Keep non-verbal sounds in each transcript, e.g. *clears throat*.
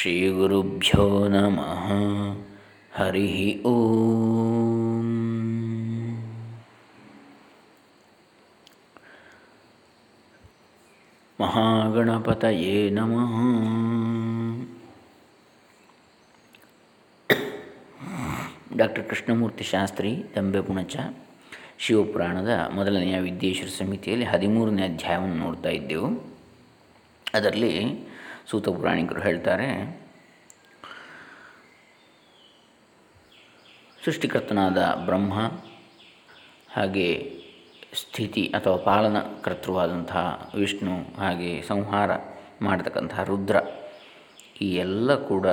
ಶ್ರೀಗುರುಭ್ಯೋ ನಮಃ ಹರಿ ಓಂ ಮಹಾಗಣಪತಯೇ ನಮಃ ಡಾಕ್ಟರ್ ಕೃಷ್ಣಮೂರ್ತಿ ಶಾಸ್ತ್ರಿ ದಂಬೆ ಪುಣಚ ಶಿವಪುರಾಣದ ಮೊದಲನೆಯ ವಿದ್ಯೇಶ್ವರ ಸಮಿತಿಯಲ್ಲಿ ಹದಿಮೂರನೇ ಅಧ್ಯಾಯವನ್ನು ನೋಡ್ತಾ ಇದ್ದೆವು. ಅದರಲ್ಲಿ ಸೂತ ಪುರಾಣಿಕರು ಹೇಳ್ತಾರೆ, ಸೃಷ್ಟಿಕರ್ತನಾದ ಬ್ರಹ್ಮ ಹಾಗೆ ಸ್ಥಿತಿ ಅಥವಾ ಪಾಲನ ಕರ್ತೃವಾದಂತಹ ವಿಷ್ಣು ಹಾಗೆ ಸಂಹಾರ ಮಾಡತಕ್ಕಂತಹ ರುದ್ರ, ಈ ಎಲ್ಲ ಕೂಡ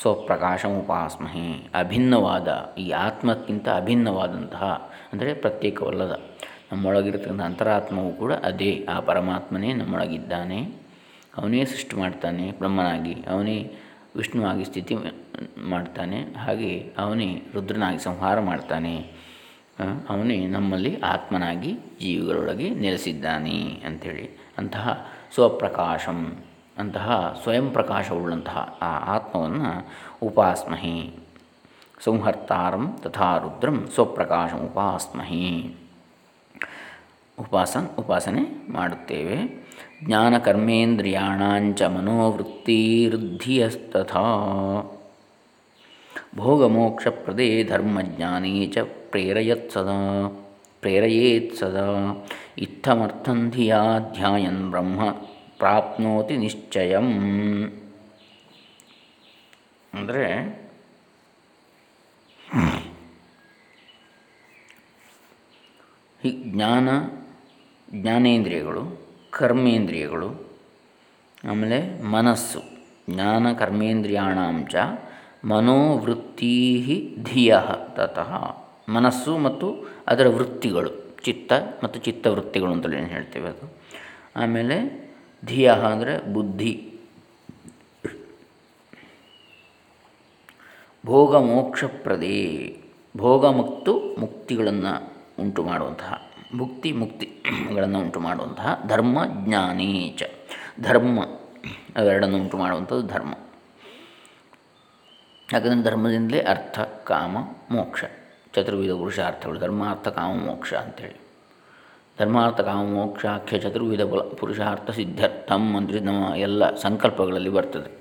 ಸ್ವಪ್ರಕಾಶಮುಪಾಸ್ಮಹಿ, ಅಭಿನ್ನವಾದ, ಈ ಆತ್ಮಕ್ಕಿಂತ ಅಭಿನ್ನವಾದಂತಹ, ಅಂದರೆ ಪ್ರತ್ಯೇಕವಲ್ಲದ ನಮ್ಮೊಳಗಿರತಕ್ಕಂಥ ಅಂತರಾತ್ಮವು ಕೂಡ ಅದೇ, ಆ ಪರಮಾತ್ಮನೇ ನಮ್ಮೊಳಗಿದ್ದಾನೆ. ಅವನೇ ಸೃಷ್ಟಿ ಮಾಡ್ತಾನೆ, ಬ್ರಹ್ಮನಾಗಿ. ಅವನೇ ವಿಷ್ಣುವಾಗಿ ಸ್ಥಿತಿ ಮಾಡ್ತಾನೆ ಹಾಗೆ ಅವನೇ ರುದ್ರನಾಗಿ ಸಂಹಾರ ಮಾಡ್ತಾನೆ. ಅವನೇ ನಮ್ಮಲ್ಲಿ ಆತ್ಮನಾಗಿ ಜೀವಿಗಳೊಳಗೆ ನೆಲೆಸಿದ್ದಾನೆ ಅಂಥೇಳಿ. ಅಂತಹ ಸ್ವಪ್ರಕಾಶಂ, ಅಂತಹ ಸ್ವಯಂ ಪ್ರಕಾಶವುಳ್ಳಂತಹ ಆ ಆತ್ಮವನ್ನು ಉಪಾಸ್ಮಹಿ. ಸಂಹರ್ತಾರಂ ತಥಾ ರುದ್ರಂ ಸ್ವಪ್ರಕಾಶಂ ಉಪಾಸ್ಮಹಿ. ಉಪಾಸ, ಉಪಾಸನೆ ಮಾಡುತ್ತೇವೆ. ಜ್ಞಾನಕರ್ಮೇಂದ್ರಿಯಾಣಾಂಚ ಮನೋವೃತ್ತಿವೃದ್ಧಿಯಸ್ತಥಾ ಭೋಗಮೋಕ್ಷಪ್ರದೇ ಧರ್ಮಜ್ಞಾನೇ ಚ ಪ್ರೇರಯತ್ ಸದಾ, ಪ್ರೇರಯೇತ್ ಸದಾ. ಇತ್ತಮರ್ಥಂ ಧಿಯಾ ಧ್ಯಾಯನ್ ಬ್ರಹ್ಮ ಪ್ರಾಪ್ನೋತಿ ನಿಶ್ಚಯಂ. ಅಂದರೆ ಹಿ ಜ್ಞಾನ ಜ್ಞಾನೇಂದ್ರಿಯಗಳು ಕರ್ಮೇಂದ್ರಿಯಗಳು, ಆಮೇಲೆ ಮನಸ್ಸು, ಜ್ಞಾನ ಕರ್ಮೇಂದ್ರಿಯಾಣಾಂಚ ಮನೋವೃತ್ತಿ ಧಿಯ ತತಃ, ಮನಸ್ಸು ಮತ್ತು ಅದರ ವೃತ್ತಿಗಳು, ಚಿತ್ತ ಮತ್ತು ಚಿತ್ತವೃತ್ತಿಗಳು ಅಂತಲೇ ಏನು ಹೇಳ್ತೇವೆ ಅದು. ಆಮೇಲೆ ಧಿಯ ಅಂದರೆ ಬುದ್ಧಿ, ಭೋಗ ಮೋಕ್ಷಪ್ರದೇ ಭೋಗ ಮತ್ತು ಮುಕ್ತಿಗಳನ್ನು ಉಂಟು ಮಾಡುವಂತಹ ಭುಕ್ತಿ ಮುಕ್ತಿಗಳನ್ನು ಉಂಟು ಮಾಡುವಂತಹ ಧರ್ಮ ಜ್ಞಾನೀಚ ಧರ್ಮ ಅವೆರಡನ್ನು ಉಂಟು ಮಾಡುವಂಥದ್ದು ಧರ್ಮ. ಯಾಕಂದರೆ ಧರ್ಮದಿಂದಲೇ ಅರ್ಥ, ಕಾಮ, ಮೋಕ್ಷ. ಚತುರ್ವಿಧ ಪುರುಷಾರ್ಥಗಳು ಧರ್ಮ, ಅರ್ಥ, ಕಾಮ, ಮೋಕ್ಷ ಅಂತೇಳಿ. ಧರ್ಮಾರ್ಥ ಕಾಮ ಮೋಕ್ಷಾಖ್ಯ ಚತುರ್ವಿಧ ಬಲ ಪುರುಷಾರ್ಥ ಸಿದ್ಧಾರ್ಥಂ ಅಂದರೆ ನಮ್ಮ ಎಲ್ಲ ಸಂಕಲ್ಪಗಳಲ್ಲಿ ಬರ್ತದೆ.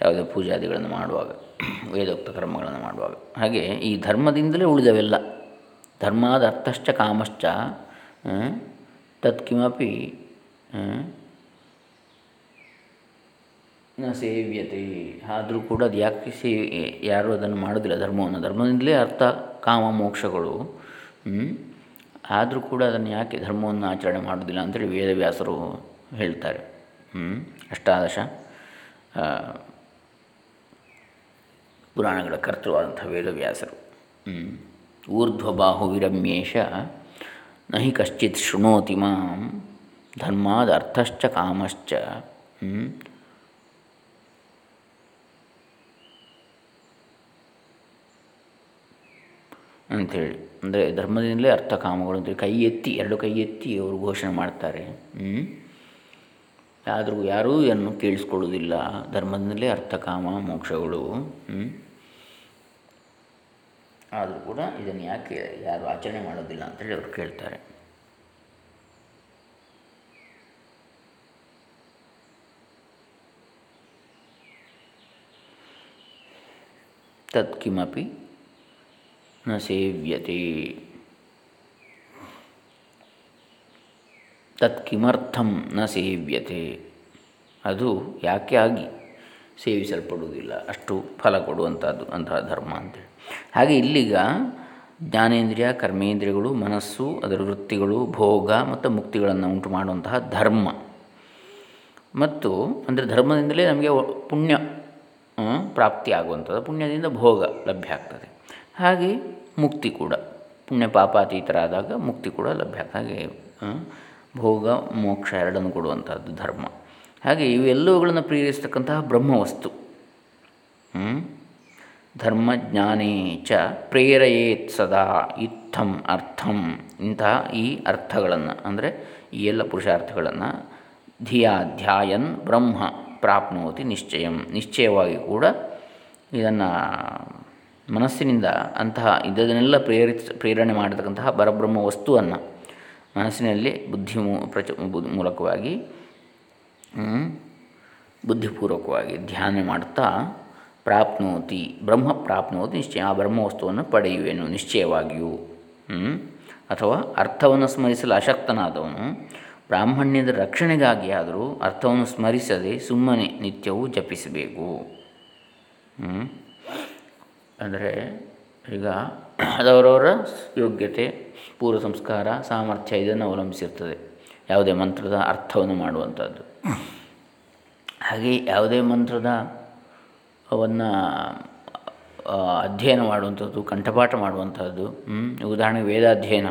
ಯಾವುದೇ ಪೂಜಾದಿಗಳನ್ನು ಮಾಡುವಾಗ, ವೇದೋಕ್ತ ಕರ್ಮಗಳನ್ನು ಮಾಡುವಾಗ. ಹಾಗೆ ಈ ಧರ್ಮದಿಂದಲೇ ಉಳಿದವೆಲ್ಲ ಧರ್ಮಾದ ಅರ್ಥಶ್ಚ ಕಾಮಶ್ಚ ತತ್ಕಿಮಪಿ ನ ಸೇವ್ಯತೆ ಆದರೂ ಕೂಡ ಅದು ಯಾಕೆ ಸೇ, ಯಾರೂ ಅದನ್ನು ಮಾಡೋದಿಲ್ಲ ಧರ್ಮವನ್ನು? ಧರ್ಮದಿಂದಲೇ ಅರ್ಥ, ಕಾಮ, ಮೋಕ್ಷಗಳು ಆದರೂ ಕೂಡ ಅದನ್ನು ಯಾಕೆ ಧರ್ಮವನ್ನು ಆಚರಣೆ ಮಾಡೋದಿಲ್ಲ ಅಂತೇಳಿ ವೇದವ್ಯಾಸರು ಹೇಳ್ತಾರೆ. ಅಷ್ಟಾದಶ ಪುರಾಣಗಳ ಕರ್ತೃವಾದಂಥ ವೇದವ್ಯಾಸರು. ಊರ್ಧ್ವಬಾಹು ವಿರಮ್ಯೇಶ ನಹಿ ಕಶ್ಚಿತ್ ಶೃಣೋತಿ ಮಾಂ ಧರ್ಮದ ಅರ್ಥಶ್ಚ ಕಾಮಶ್ಚ ಅಂಥೇಳಿ. ಅಂದರೆ ಧರ್ಮದಿಂದಲೇ ಅರ್ಥ ಕಾಮಗಳು ಅಂತೇಳಿ ಕೈ ಎತ್ತಿ, ಎರಡು ಕೈ ಎತ್ತಿ ಅವರು ಘೋಷಣೆ ಮಾಡ್ತಾರೆ. ಆದರೂ ಯಾರೂ ಇದನ್ನು ಕೇಳಿಸ್ಕೊಳ್ಳೋದಿಲ್ಲ ಧರ್ಮದಿಂದಲೇ ಅರ್ಥ ಕಾಮ, ಮೋಕ್ಷಗಳು. ಆದರೂ ಕೂಡ ಇದನ್ನು ಯಾಕೆ ಯಾರು ಆಚರಣೆ ಮಾಡೋದಿಲ್ಲ ಅಂತೇಳಿ ಅವರು ಕೇಳ್ತಾರೆ. ತತ್ಕಿಮಪಿ ನ ಸೇವ್ಯತೆ. ತತ್ಕಿಮರ್ಥಂ ನ ಸೇವ್ಯತೆ. ಅದು ಯಾಕೆ ಆಗಿ ಸೇವಿಸಲ್ಪಡುವುದಿಲ್ಲ, ಅಷ್ಟು ಫಲ ಕೊಡುವಂಥದ್ದು ಅಂತಹ ಧರ್ಮ ಅಂತೇಳಿ. ಹಾಗೆ ಇಲ್ಲಿಗ ಜ್ಞಾನೇಂದ್ರಿಯ, ಕರ್ಮೇಂದ್ರಿಯಗಳು, ಮನಸ್ಸು, ಅದರ ವೃತ್ತಿಗಳು, ಭೋಗ ಮತ್ತು ಮುಕ್ತಿಗಳನ್ನು ಉಂಟು ಮಾಡುವಂತಹ ಧರ್ಮ. ಮತ್ತು ಅಂದರೆ ಧರ್ಮದಿಂದಲೇ ನಮಗೆ ಪುಣ್ಯ ಪ್ರಾಪ್ತಿ ಪ್ರಾಪ್ತಿಯಾಗುವಂಥದ್ದು ಪುಣ್ಯದಿಂದ ಭೋಗ ಲಭ್ಯ ಆಗ್ತದೆ. ಹಾಗೆ ಮುಕ್ತಿ ಕೂಡ. ಪುಣ್ಯ ಪಾಪಾತೀತರಾದಾಗ ಮುಕ್ತಿ ಕೂಡ ಲಭ್ಯ ಆಗ್ತದೆ. ಹಾಗೆ ಭೋಗ, ಮೋಕ್ಷ ಎರಡನ್ನು ಕೊಡುವಂಥದ್ದು ಧರ್ಮ. ಹಾಗೆ ಇವೆಲ್ಲವುಗಳನ್ನು ಪ್ರೇರಿಸ್ತಕ್ಕಂತಹ ಬ್ರಹ್ಮವಸ್ತು. ಧರ್ಮ ಜ್ಞಾನೇ ಚ ಪ್ರೇರಯೇತ್ ಸದಾ ಇತ್ತಂ ಅರ್ಥಂ. ಇಂತಹ ಈ ಅರ್ಥಗಳನ್ನು, ಅಂದರೆ ಈ ಎಲ್ಲ ಪುರುಷಾರ್ಥಗಳನ್ನು ಧಿಯಾ ಧ್ಯಾಯನ್ ಬ್ರಹ್ಮ ಪ್ರಾಪ್ನೋತಿ ನಿಶ್ಚಯಂ. ನಿಶ್ಚಯವಾಗಿ ಕೂಡ ಇದನ್ನು ಮನಸ್ಸಿನಿಂದ ಅಂತಹ ಇದನ್ನೆಲ್ಲ ಪ್ರೇರಿತ, ಪ್ರೇರಣೆ ಮಾಡತಕ್ಕಂತಹ ಪರಬ್ರಹ್ಮ ವಸ್ತುವನ್ನು ಮನಸ್ಸಿನಲ್ಲಿ ಬುದ್ಧಿ ಪ್ರಚ ಮೂಲಕವಾಗಿ ಬುದ್ಧಿಪೂರ್ವಕವಾಗಿ ಧ್ಯಾನ ಮಾಡುತ್ತಾ ಪ್ರಾಪ್ನೋತಿ, ಬ್ರಹ್ಮ ಪ್ರಾಪ್ನೋತಿ ನಿಶ್ಚಯ, ಆ ಬ್ರಹ್ಮ ವಸ್ತುವನ್ನು ಪಡೆಯುವೆನು ನಿಶ್ಚಯವಾಗಿಯೂ. ಅಥವಾ ಅರ್ಥವನ್ನು ಸ್ಮರಿಸಲು ಅಶಕ್ತನಾದವನು, ಬ್ರಾಹ್ಮಣ್ಯದ ರಕ್ಷಣೆಗಾಗಿ ಆದರೂ ಅರ್ಥವನ್ನು ಸ್ಮರಿಸದೆ ಸುಮ್ಮನೆ ನಿತ್ಯವೂ ಜಪಿಸಬೇಕು. ಅಂದರೆ ಈಗ ಅದವರವರ ಯೋಗ್ಯತೆ, ಪೂರ್ವ ಸಂಸ್ಕಾರ, ಸಾಮರ್ಥ್ಯ ಇದನ್ನು ಅವಲಂಬಿಸಿರ್ತದೆ. ಯಾವುದೇ ಮಂತ್ರದ ಅರ್ಥವನ್ನು ಮಾಡುವಂಥದ್ದು. ಹಾಗೆ ಯಾವುದೇ ಮಂತ್ರದ ಅವನ್ನು ಅಧ್ಯಯನ ಮಾಡುವಂಥದ್ದು, ಕಂಠಪಾಠ ಮಾಡುವಂಥದ್ದು ಉದಾಹರಣೆಗೆ ವೇದಾಧ್ಯಯನ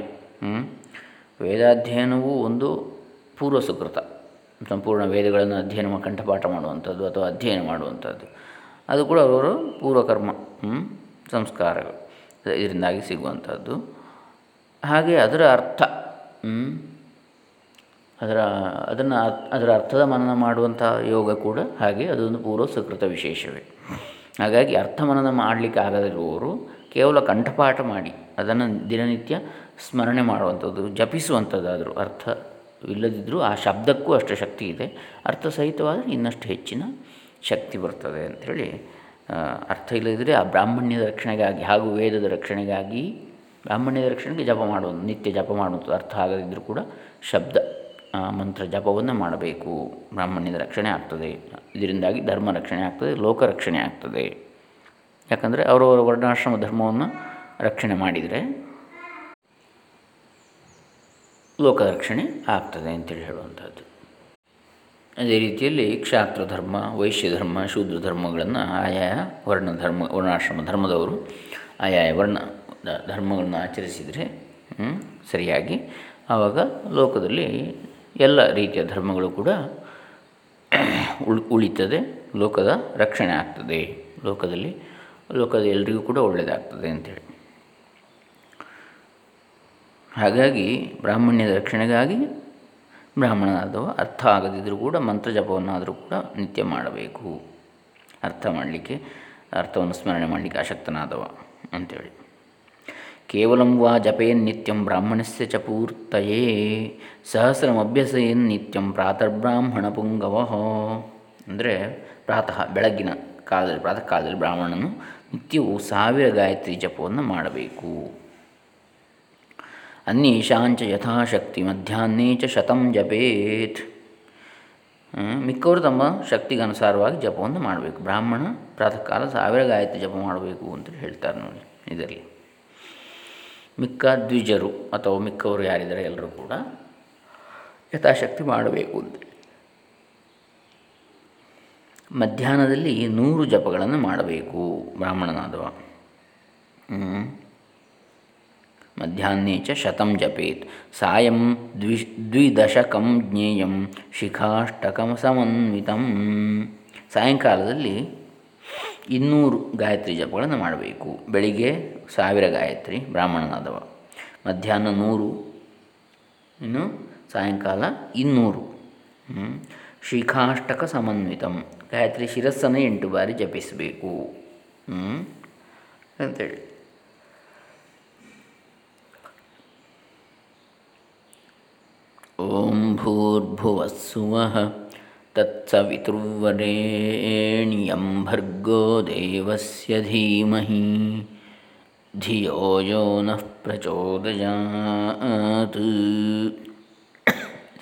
ವೇದಾಧ್ಯಯನವು ಒಂದು ಪೂರ್ವ ಸುಕೃತ ಸಂಪೂರ್ಣ ವೇದಗಳನ್ನು ಅಧ್ಯಯನ ಕಂಠಪಾಠ ಮಾಡುವಂಥದ್ದು ಅಥವಾ ಅಧ್ಯಯನ ಮಾಡುವಂಥದ್ದು. ಅದು ಕೂಡ ಅವರು ಪೂರ್ವಕರ್ಮ ಸಂಸ್ಕಾರಗಳು. ಇದರಿಂದಾಗಿ ಸಿಗುವಂಥದ್ದು. ಹಾಗೆ ಅದರ ಅರ್ಥ ಅದರ, ಅದನ್ನು ಅದರ ಅರ್ಥದ ಮನನ ಮಾಡುವಂಥ ಯೋಗ ಕೂಡ ಹಾಗೆ ಅದೊಂದು ಪೂರ್ವ ಸುಕೃತ ವಿಶೇಷವೇ. ಹಾಗಾಗಿ ಅರ್ಥ ಮನನ ಮಾಡಲಿಕ್ಕೆ ಆಗದಿರುವವರು ಕೇವಲ ಕಂಠಪಾಠ ಮಾಡಿ, ಅದನ್ನು ದಿನನಿತ್ಯ ಸ್ಮರಣೆ ಮಾಡುವಂಥದ್ದು, ಜಪಿಸುವಂಥದ್ದಾದರೂ ಅರ್ಥ ಇಲ್ಲದಿದ್ದರೂ ಆ ಶಬ್ದಕ್ಕೂ ಅಷ್ಟು ಶಕ್ತಿ ಇದೆ. ಅರ್ಥ ಸಹಿತವಾದರೆ ಇನ್ನಷ್ಟು ಹೆಚ್ಚಿನ ಶಕ್ತಿ ಬರ್ತದೆ ಅಂಥೇಳಿ ಅರ್ಥ ಇಲ್ಲದಿದ್ದರೆ ಆ ಬ್ರಾಹ್ಮಣ್ಯದ ರಕ್ಷಣೆಗಾಗಿ ಹಾಗೂ ವೇದದ ರಕ್ಷಣೆಗಾಗಿ ಬ್ರಾಹ್ಮಣ್ಯದ ರಕ್ಷಣೆಗೆ ಜಪ ಮಾಡುವುದು ನಿತ್ಯ ಜಪ ಮಾಡುವಂಥದ್ದು ಅರ್ಥ ಆಗದಿದ್ದರೂ ಕೂಡ ಶಬ್ದ ಮಂತ್ರ ಜಪವನ್ನು ಮಾಡಬೇಕು. ಬ್ರಾಹ್ಮಣ್ಯದ ರಕ್ಷಣೆ ಆಗ್ತದೆ. ಇದರಿಂದಾಗಿ ಧರ್ಮ ರಕ್ಷಣೆ ಆಗ್ತದೆ, ಲೋಕ ರಕ್ಷಣೆ ಆಗ್ತದೆ. ಯಾಕಂದರೆ ಅವರವರ ವರ್ಣಾಶ್ರಮ ಧರ್ಮವನ್ನು ರಕ್ಷಣೆ ಮಾಡಿದರೆ ಲೋಕ ರಕ್ಷಣೆ ಆಗ್ತದೆ ಅಂತೇಳಿ ಹೇಳುವಂಥದ್ದು. ಅದೇ ರೀತಿಯಲ್ಲಿ ಕ್ಷಾತ್ರ ಧರ್ಮ, ವೈಶ್ಯ ಧರ್ಮ, ಶೂದ್ರ ಧರ್ಮಗಳನ್ನು ಆಯಾ ವರ್ಣ ಧರ್ಮ, ವರ್ಣಾಶ್ರಮ ಧರ್ಮದವರು ಆಯಾಯ ವರ್ಣ ಧರ್ಮಗಳನ್ನು ಆಚರಿಸಿದರೆ ಸರಿಯಾಗಿ ಆವಾಗ ಲೋಕದಲ್ಲಿ ಎಲ್ಲ ರೀತಿಯ ಧರ್ಮಗಳು ಕೂಡ ಉಳ್, ಉಳಿತದೆ. ಲೋಕದ ರಕ್ಷಣೆ ಆಗ್ತದೆ. ಲೋಕದಲ್ಲಿ, ಲೋಕದ ಎಲ್ರಿಗೂ ಕೂಡ ಒಳ್ಳೆಯದಾಗ್ತದೆ ಅಂಥೇಳಿ ಹಾಗಾಗಿ ಬ್ರಾಹ್ಮಣ್ಯದ ರಕ್ಷಣೆಗಾಗಿ ಬ್ರಾಹ್ಮಣನಾದವ ಅರ್ಥ ಆಗದಿದ್ದರೂ ಕೂಡ ಮಂತ್ರ ಜಪವನ್ನಾದರೂ ಕೂಡ ನಿತ್ಯ ಮಾಡಬೇಕು. ಅರ್ಥ ಮಾಡಲಿಕ್ಕೆ, ಅರ್ಥವನ್ನು ಸ್ಮರಣೆ ಮಾಡಲಿಕ್ಕೆ ಆಸಕ್ತನಾದವ ಅಂಥೇಳಿ ಕೇವಲಂ ವಾ ಜಪೇನ್ ನಿತ್ಯಂ ಬ್ರಾಹ್ಮಣಸ್ಯ ಚ ಪೂರ್ತಯೇ, ಸಹಸ್ರಮಭ್ಯಸೇನ್ ನಿತ್ಯಂ ಪ್ರಾತರ್ಬ್ರಾಹ್ಮಣ ಪುಂಗವ. ಅಂದರೆ ಪ್ರಾತಃ, ಬೆಳಗ್ಗಿನ ಕಾಲದಲ್ಲಿ, ಪ್ರಾತಃ ಕಾಲದಲ್ಲಿ ಬ್ರಾಹ್ಮಣನು ನಿತ್ಯವು ಸಾವಿರ ಗಾಯತ್ರಿ ಜಪವನ್ನು ಮಾಡಬೇಕು. ಅನ್ಯೇಷಾಂಚ ಯಥಾಶಕ್ತಿ ಮಧ್ಯಾಹ್ನೇ ಚ ಶತಂ ಜಪೇತ್. ಮಿಕ್ಕವರು ತಮ್ಮ ಶಕ್ತಿಗೆ ಅನುಸಾರವಾಗಿ ಜಪವನ್ನು ಮಾಡಬೇಕು. ಬ್ರಾಹ್ಮಣ ಪ್ರಾತಃ ಕಾಲ ಸಾವಿರ ಗಾಯತ್ರಿ ಜಪ ಮಾಡಬೇಕು ಅಂತ ಹೇಳ್ತಾರೆ ನೋಡಿ, ಇದರಲ್ಲಿ. ಮಿಕ್ಕ ದ್ವಿಜರು ಅಥವಾ ಮಿಕ್ಕವರು ಯಾರಿದ್ದಾರೆ ಎಲ್ಲರೂ ಕೂಡ ಯಥಾಶಕ್ತಿ ಮಾಡಬೇಕು ಅಂತ. ಮಧ್ಯಾಹ್ನದಲ್ಲಿ ನೂರು ಜಪಗಳನ್ನು ಮಾಡಬೇಕು ಬ್ರಾಹ್ಮಣನಾದವ. ಮಧ್ಯಾಹ್ನೇ ಚ ಶತಂ ಜಪೇತ್. ಸಾಯಂ ದ್ವಿ, ದ್ವಿದಶಕಂ ಜ್ಞೇಯಂ ಶಿಖಾಷ್ಟಕಂ ಸಮನ್ವಿತಂ. ಸಾಯಂಕಾಲದಲ್ಲಿ ಇನ್ನೂರು ಗಾಯತ್ರಿ ಜಪಗಳನ್ನು ಮಾಡಬೇಕು. ಬೆಳಿಗ್ಗೆ ಸಾವಿರ ಗಾಯತ್ರಿ ಬ್ರಾಹ್ಮಣನಾದವ. ಮಧ್ಯಾಹ್ನ ನೂರು, ಇನ್ನು ಸಾಯಂಕಾಲ ಇನ್ನೂರು. ಶಿಖಾಷ್ಟಕ ಸಮನ್ವಿತಂ. ಗಾಯತ್ರಿ ಶಿರಸ್ಸನ್ನು ಎಂಟು ಬಾರಿ ಜಪಿಸಬೇಕು. ಅಂತೇಳಿ ಓಂ ಭೂರ್ಭುವಸ್ಸುವಃ तत्सवितुर्वरेण्यं भर्गो देवस्य धीमहि धियो यो नः प्रचोदयात्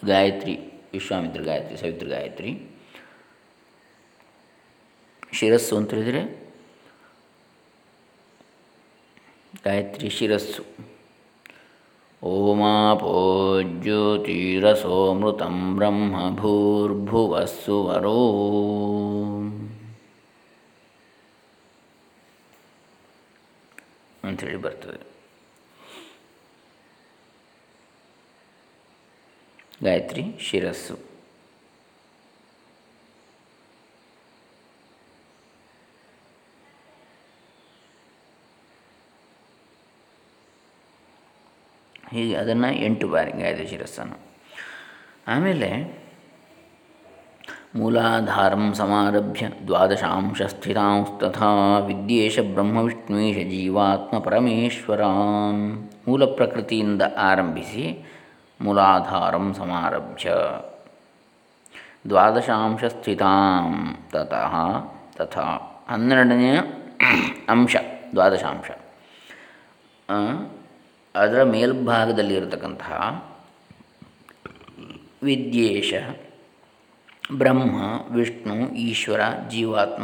ಗಾಯತ್ರಿ ವಿಶ್ವಾಮಿತ್ರ ಗಾಯತ್ರಿ ಸವಿತ್ರ ಗಾಯತ್ರಿ ಶಿರಸ್ಸು ಅಂತ ಹೇಳಿದರೆ ಗಾಯತ್ರಿ ಶಿರಸ್ಸು ಓಮಾಪೋ ಜ್ಯೋತಿರಸೋಮೃತಂ ಬ್ರಹ್ಮ ಭೂರ್ಭುವಸ್ಸುವರೋ ಅಂಥೇಳಿ ಬರ್ತದೆ. ಗಾಯತ್ರಿ ಶಿರಸ್ಸು. ಹೀಗೆ ಅದನ್ನು ಎಂಟು ಬಾರಿ ಗಾಯತ್ರಿ ಶಿರಸ್ಸನ್ನು. ಆಮೇಲೆ ಮೂಲಾಧಾರಂ ಸಮಾರಭ್ಯ ದ್ವಾದಶಾಂಶ ಸ್ಥಿತಾಂಸ್ತಥಾ ವಿದ್ಯೇಶ ಬ್ರಹ್ಮವಿಷ್ಣುವೇಶ ಜೀವಾತ್ಮ ಪರಮೇಶ್ವರಾನ್ ಮೂಲ ಪ್ರಕೃತಿಯಿಂದ ಆರಂಭಿಸಿ ಮೂಲಾಧಾರಂ ಸಮಾರಭ್ಯ. ದ್ವಾದಶಾಂಶ ಸ್ಥಿತಾಂ ತತಃ ತಥಾ ಹನ್ನೆರಡನೆಯ ಅಂಶ, ದ್ವಾದಶಾಂಶ. ಅದರ ಮೇಲ್ಭಾಗದಲ್ಲಿ ಇರತಕ್ಕಂತಹ ವಿದ್ಯೇಶ, ಬ್ರಹ್ಮ, ವಿಷ್ಣು, ಈಶ್ವರ, ಜೀವಾತ್ಮ,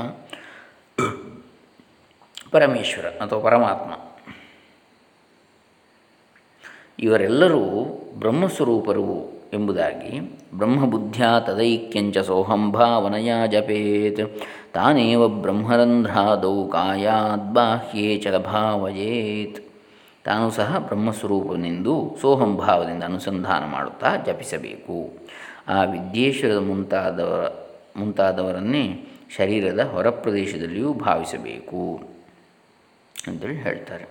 ಪರಮೇಶ್ವರ ಅಥವಾ ಪರಮಾತ್ಮ. ಇವರೆಲ್ಲರೂ ಬ್ರಹ್ಮಸ್ವರೂಪರು ಎಂಬುದಾಗಿ ಬ್ರಹ್ಮಬುದ್ಧ್ಯಾ ತದೈಕ್ಯಂಚ ಸೋಹಂಭಾವನಯ ಜಪೇತ್. ತಾನೇವ ಬ್ರಹ್ಮರಂಧ್ರಾದೌ ಕಾಯಾದ್ಬಾಹ್ಯೇ ಚ ಭಾವಯೇತ್ ತಾನು ಸಹ ಬ್ರಹ್ಮಸ್ವರೂಪನೆಂದು ಸೋಹಂಭಾವದಿಂದ ಅನುಸಂಧಾನ ಮಾಡುತ್ತಾ ಜಪಿಸಬೇಕು. ಆ ವಿದ್ಯೇಶ್ವರದ ಮುಂತಾದವರ, ಮುಂತಾದವರನ್ನೇ ಶರೀರದ ಹೊರ ಪ್ರದೇಶದಲ್ಲಿಯೂ ಭಾವಿಸಬೇಕು ಅಂತೇಳಿ ಹೇಳ್ತಾರೆ.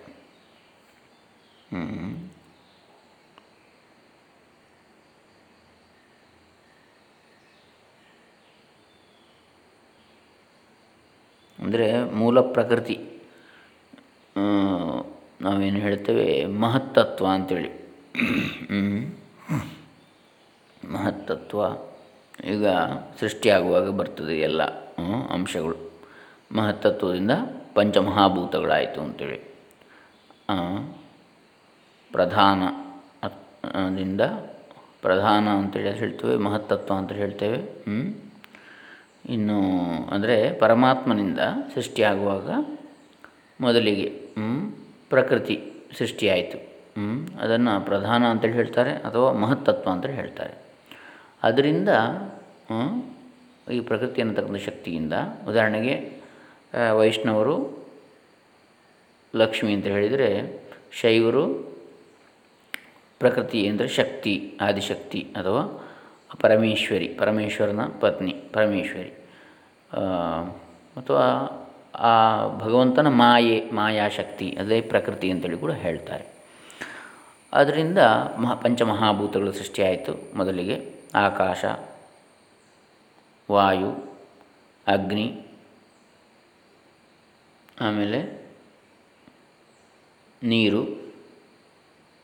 ಅಂದರೆ ಮೂಲ ಪ್ರಕೃತಿ ನಾವೇನು ಹೇಳ್ತೇವೆ, ಮಹತ್ತತ್ವ ಅಂಥೇಳಿ ಮಹತ್ತತ್ವ ಈಗ ಸೃಷ್ಟಿಯಾಗುವಾಗ ಬರ್ತದೆ ಎಲ್ಲ ಅಂಶಗಳು. ಮಹತ್ತತ್ವದಿಂದ ಪಂಚಮಹಾಭೂತಗಳಾಯಿತು ಅಂಥೇಳಿ ಪ್ರಧಾನ ದಿಂದ ಪ್ರಧಾನ ಅಂತೇಳಿ ಹೇಳ್ತೇವೆ, ಮಹತ್ತತ್ವ ಅಂತ ಹೇಳ್ತೇವೆ ಇನ್ನು, ಅಂದರೆ ಪರಮಾತ್ಮನಿಂದ ಸೃಷ್ಟಿಯಾಗುವಾಗ ಮೊದಲಿಗೆ ಪ್ರಕೃತಿ ಸೃಷ್ಟಿಯಾಯಿತು. ಅದನ್ನು ಪ್ರಧಾನ ಅಂತೇಳಿ ಹೇಳ್ತಾರೆ ಅಥವಾ ಮಹತ್ತತ್ವ ಅಂತೇಳಿ ಹೇಳ್ತಾರೆ. ಅದರಿಂದ ಈ ಪ್ರಕೃತಿ ಅನ್ನತಕ್ಕಂಥ ಶಕ್ತಿಯಿಂದ, ಉದಾಹರಣೆಗೆ ವೈಷ್ಣವರು, ಲಕ್ಷ್ಮಿ ಅಂತ ಹೇಳಿದರೆ ಶೈವರು ಪ್ರಕೃತಿ ಅಂದರೆ ಶಕ್ತಿ, ಆದಿಶಕ್ತಿ ಅಥವಾ ಪರಮೇಶ್ವರಿ, ಪರಮೇಶ್ವರನ ಪತ್ನಿ, ಪರಮೇಶ್ವರಿ. ಅಥವಾ ಆ ಭಗವಂತನ ಮಾಯೆ, ಮಾಯಾಶಕ್ತಿ, ಅದೇ ಪ್ರಕೃತಿ ಅಂತೇಳಿ ಕೂಡ ಹೇಳ್ತಾರೆ. ಅದರಿಂದ ಮಹಾ, ಪಂಚಮಹಾಭೂತಗಳು ಸೃಷ್ಟಿಯಾಯಿತು ಮೊದಲಿಗೆ. ಆಕಾಶ, ವಾಯು, ಅಗ್ನಿ, ಆಮೇಲೆ ನೀರು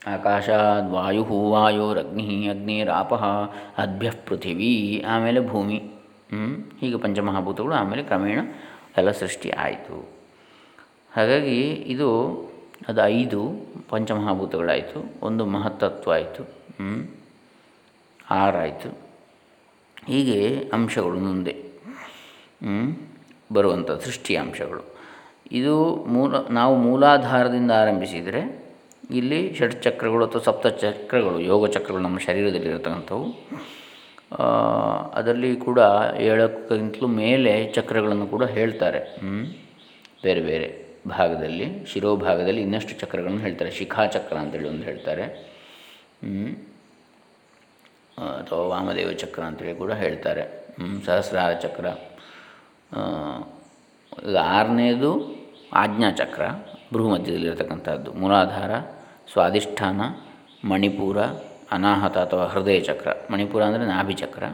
ಆಕಾಶಾದ್ ವಾಯು ವಾಯೋರಗ್ನಿ ಅಗ್ನಿರಾಪ ಅದ್ಭ್ಯ ಪೃಥಿವೀ, ಆಮೇಲೆ ಭೂಮಿ ಹೀಗೆ ಪಂಚಮಹಾಭೂತಗಳು ಆಮೇಲೆ ಕ್ರಮೇಣ ಎಲ್ಲ ಸೃಷ್ಟಿ ಆಯಿತು. ಹಾಗಾಗಿ ಇದು ಅದು ಐದು ಪಂಚಮಹಾಭೂತಗಳಾಯಿತು, ಒಂದು ಮಹತ್ತತ್ವ ಆಯಿತು ಆರಾಯಿತು. ಹೀಗೆ ಅಂಶಗಳು ಮುಂದೆ ಬರುವಂಥ ಸೃಷ್ಟಿ ಅಂಶಗಳು. ಇದು ಮೂಲ, ನಾವು ಮೂಲಾಧಾರದಿಂದ ಆರಂಭಿಸಿದರೆ ಇಲ್ಲಿ ಷಟ್ಚಕ್ರಗಳು ಅಥವಾ ಸಪ್ತಚಕ್ರಗಳು ಯೋಗ ಚಕ್ರಗಳು ನಮ್ಮ ಶರೀರದಲ್ಲಿರತಕ್ಕಂಥವು. ಅದರಲ್ಲಿ ಕೂಡ ಏಳಕ್ಕಿಂತಲೂ ಮೇಲೆ ಚಕ್ರಗಳನ್ನು ಕೂಡ ಹೇಳ್ತಾರೆ. ಬೇರೆ ಬೇರೆ ಭಾಗದಲ್ಲಿ, ಶಿರೋಭಾಗದಲ್ಲಿ ಇನ್ನಷ್ಟು ಚಕ್ರಗಳನ್ನು ಹೇಳ್ತಾರೆ. ಶಿಖಾಚಕ್ರ ಅಂತೇಳಿ ಒಂದು ಹೇಳ್ತಾರೆ. ಅಥವಾ ವಾಮದೇವ ಚಕ್ರ ಅಂತೇಳಿ ಕೂಡ ಹೇಳ್ತಾರೆ. ಸಹಸ್ರಾರ ಚಕ್ರ. ಆರನೇದು ಆಜ್ಞಾಚಕ್ರ ಭ್ರೂಮಧ್ಯದಲ್ಲಿರತಕ್ಕಂಥದ್ದು ಮೂಲಾಧಾರ, ಸ್ವಾಧಿಷ್ಠಾನ, ಮಣಿಪುರ, ಅನಾಹತ ಅಥವಾ ಹೃದಯ ಚಕ್ರ. ಮಣಿಪುರ ಅಂದರೆ ನಾಭಿಚಕ್ರ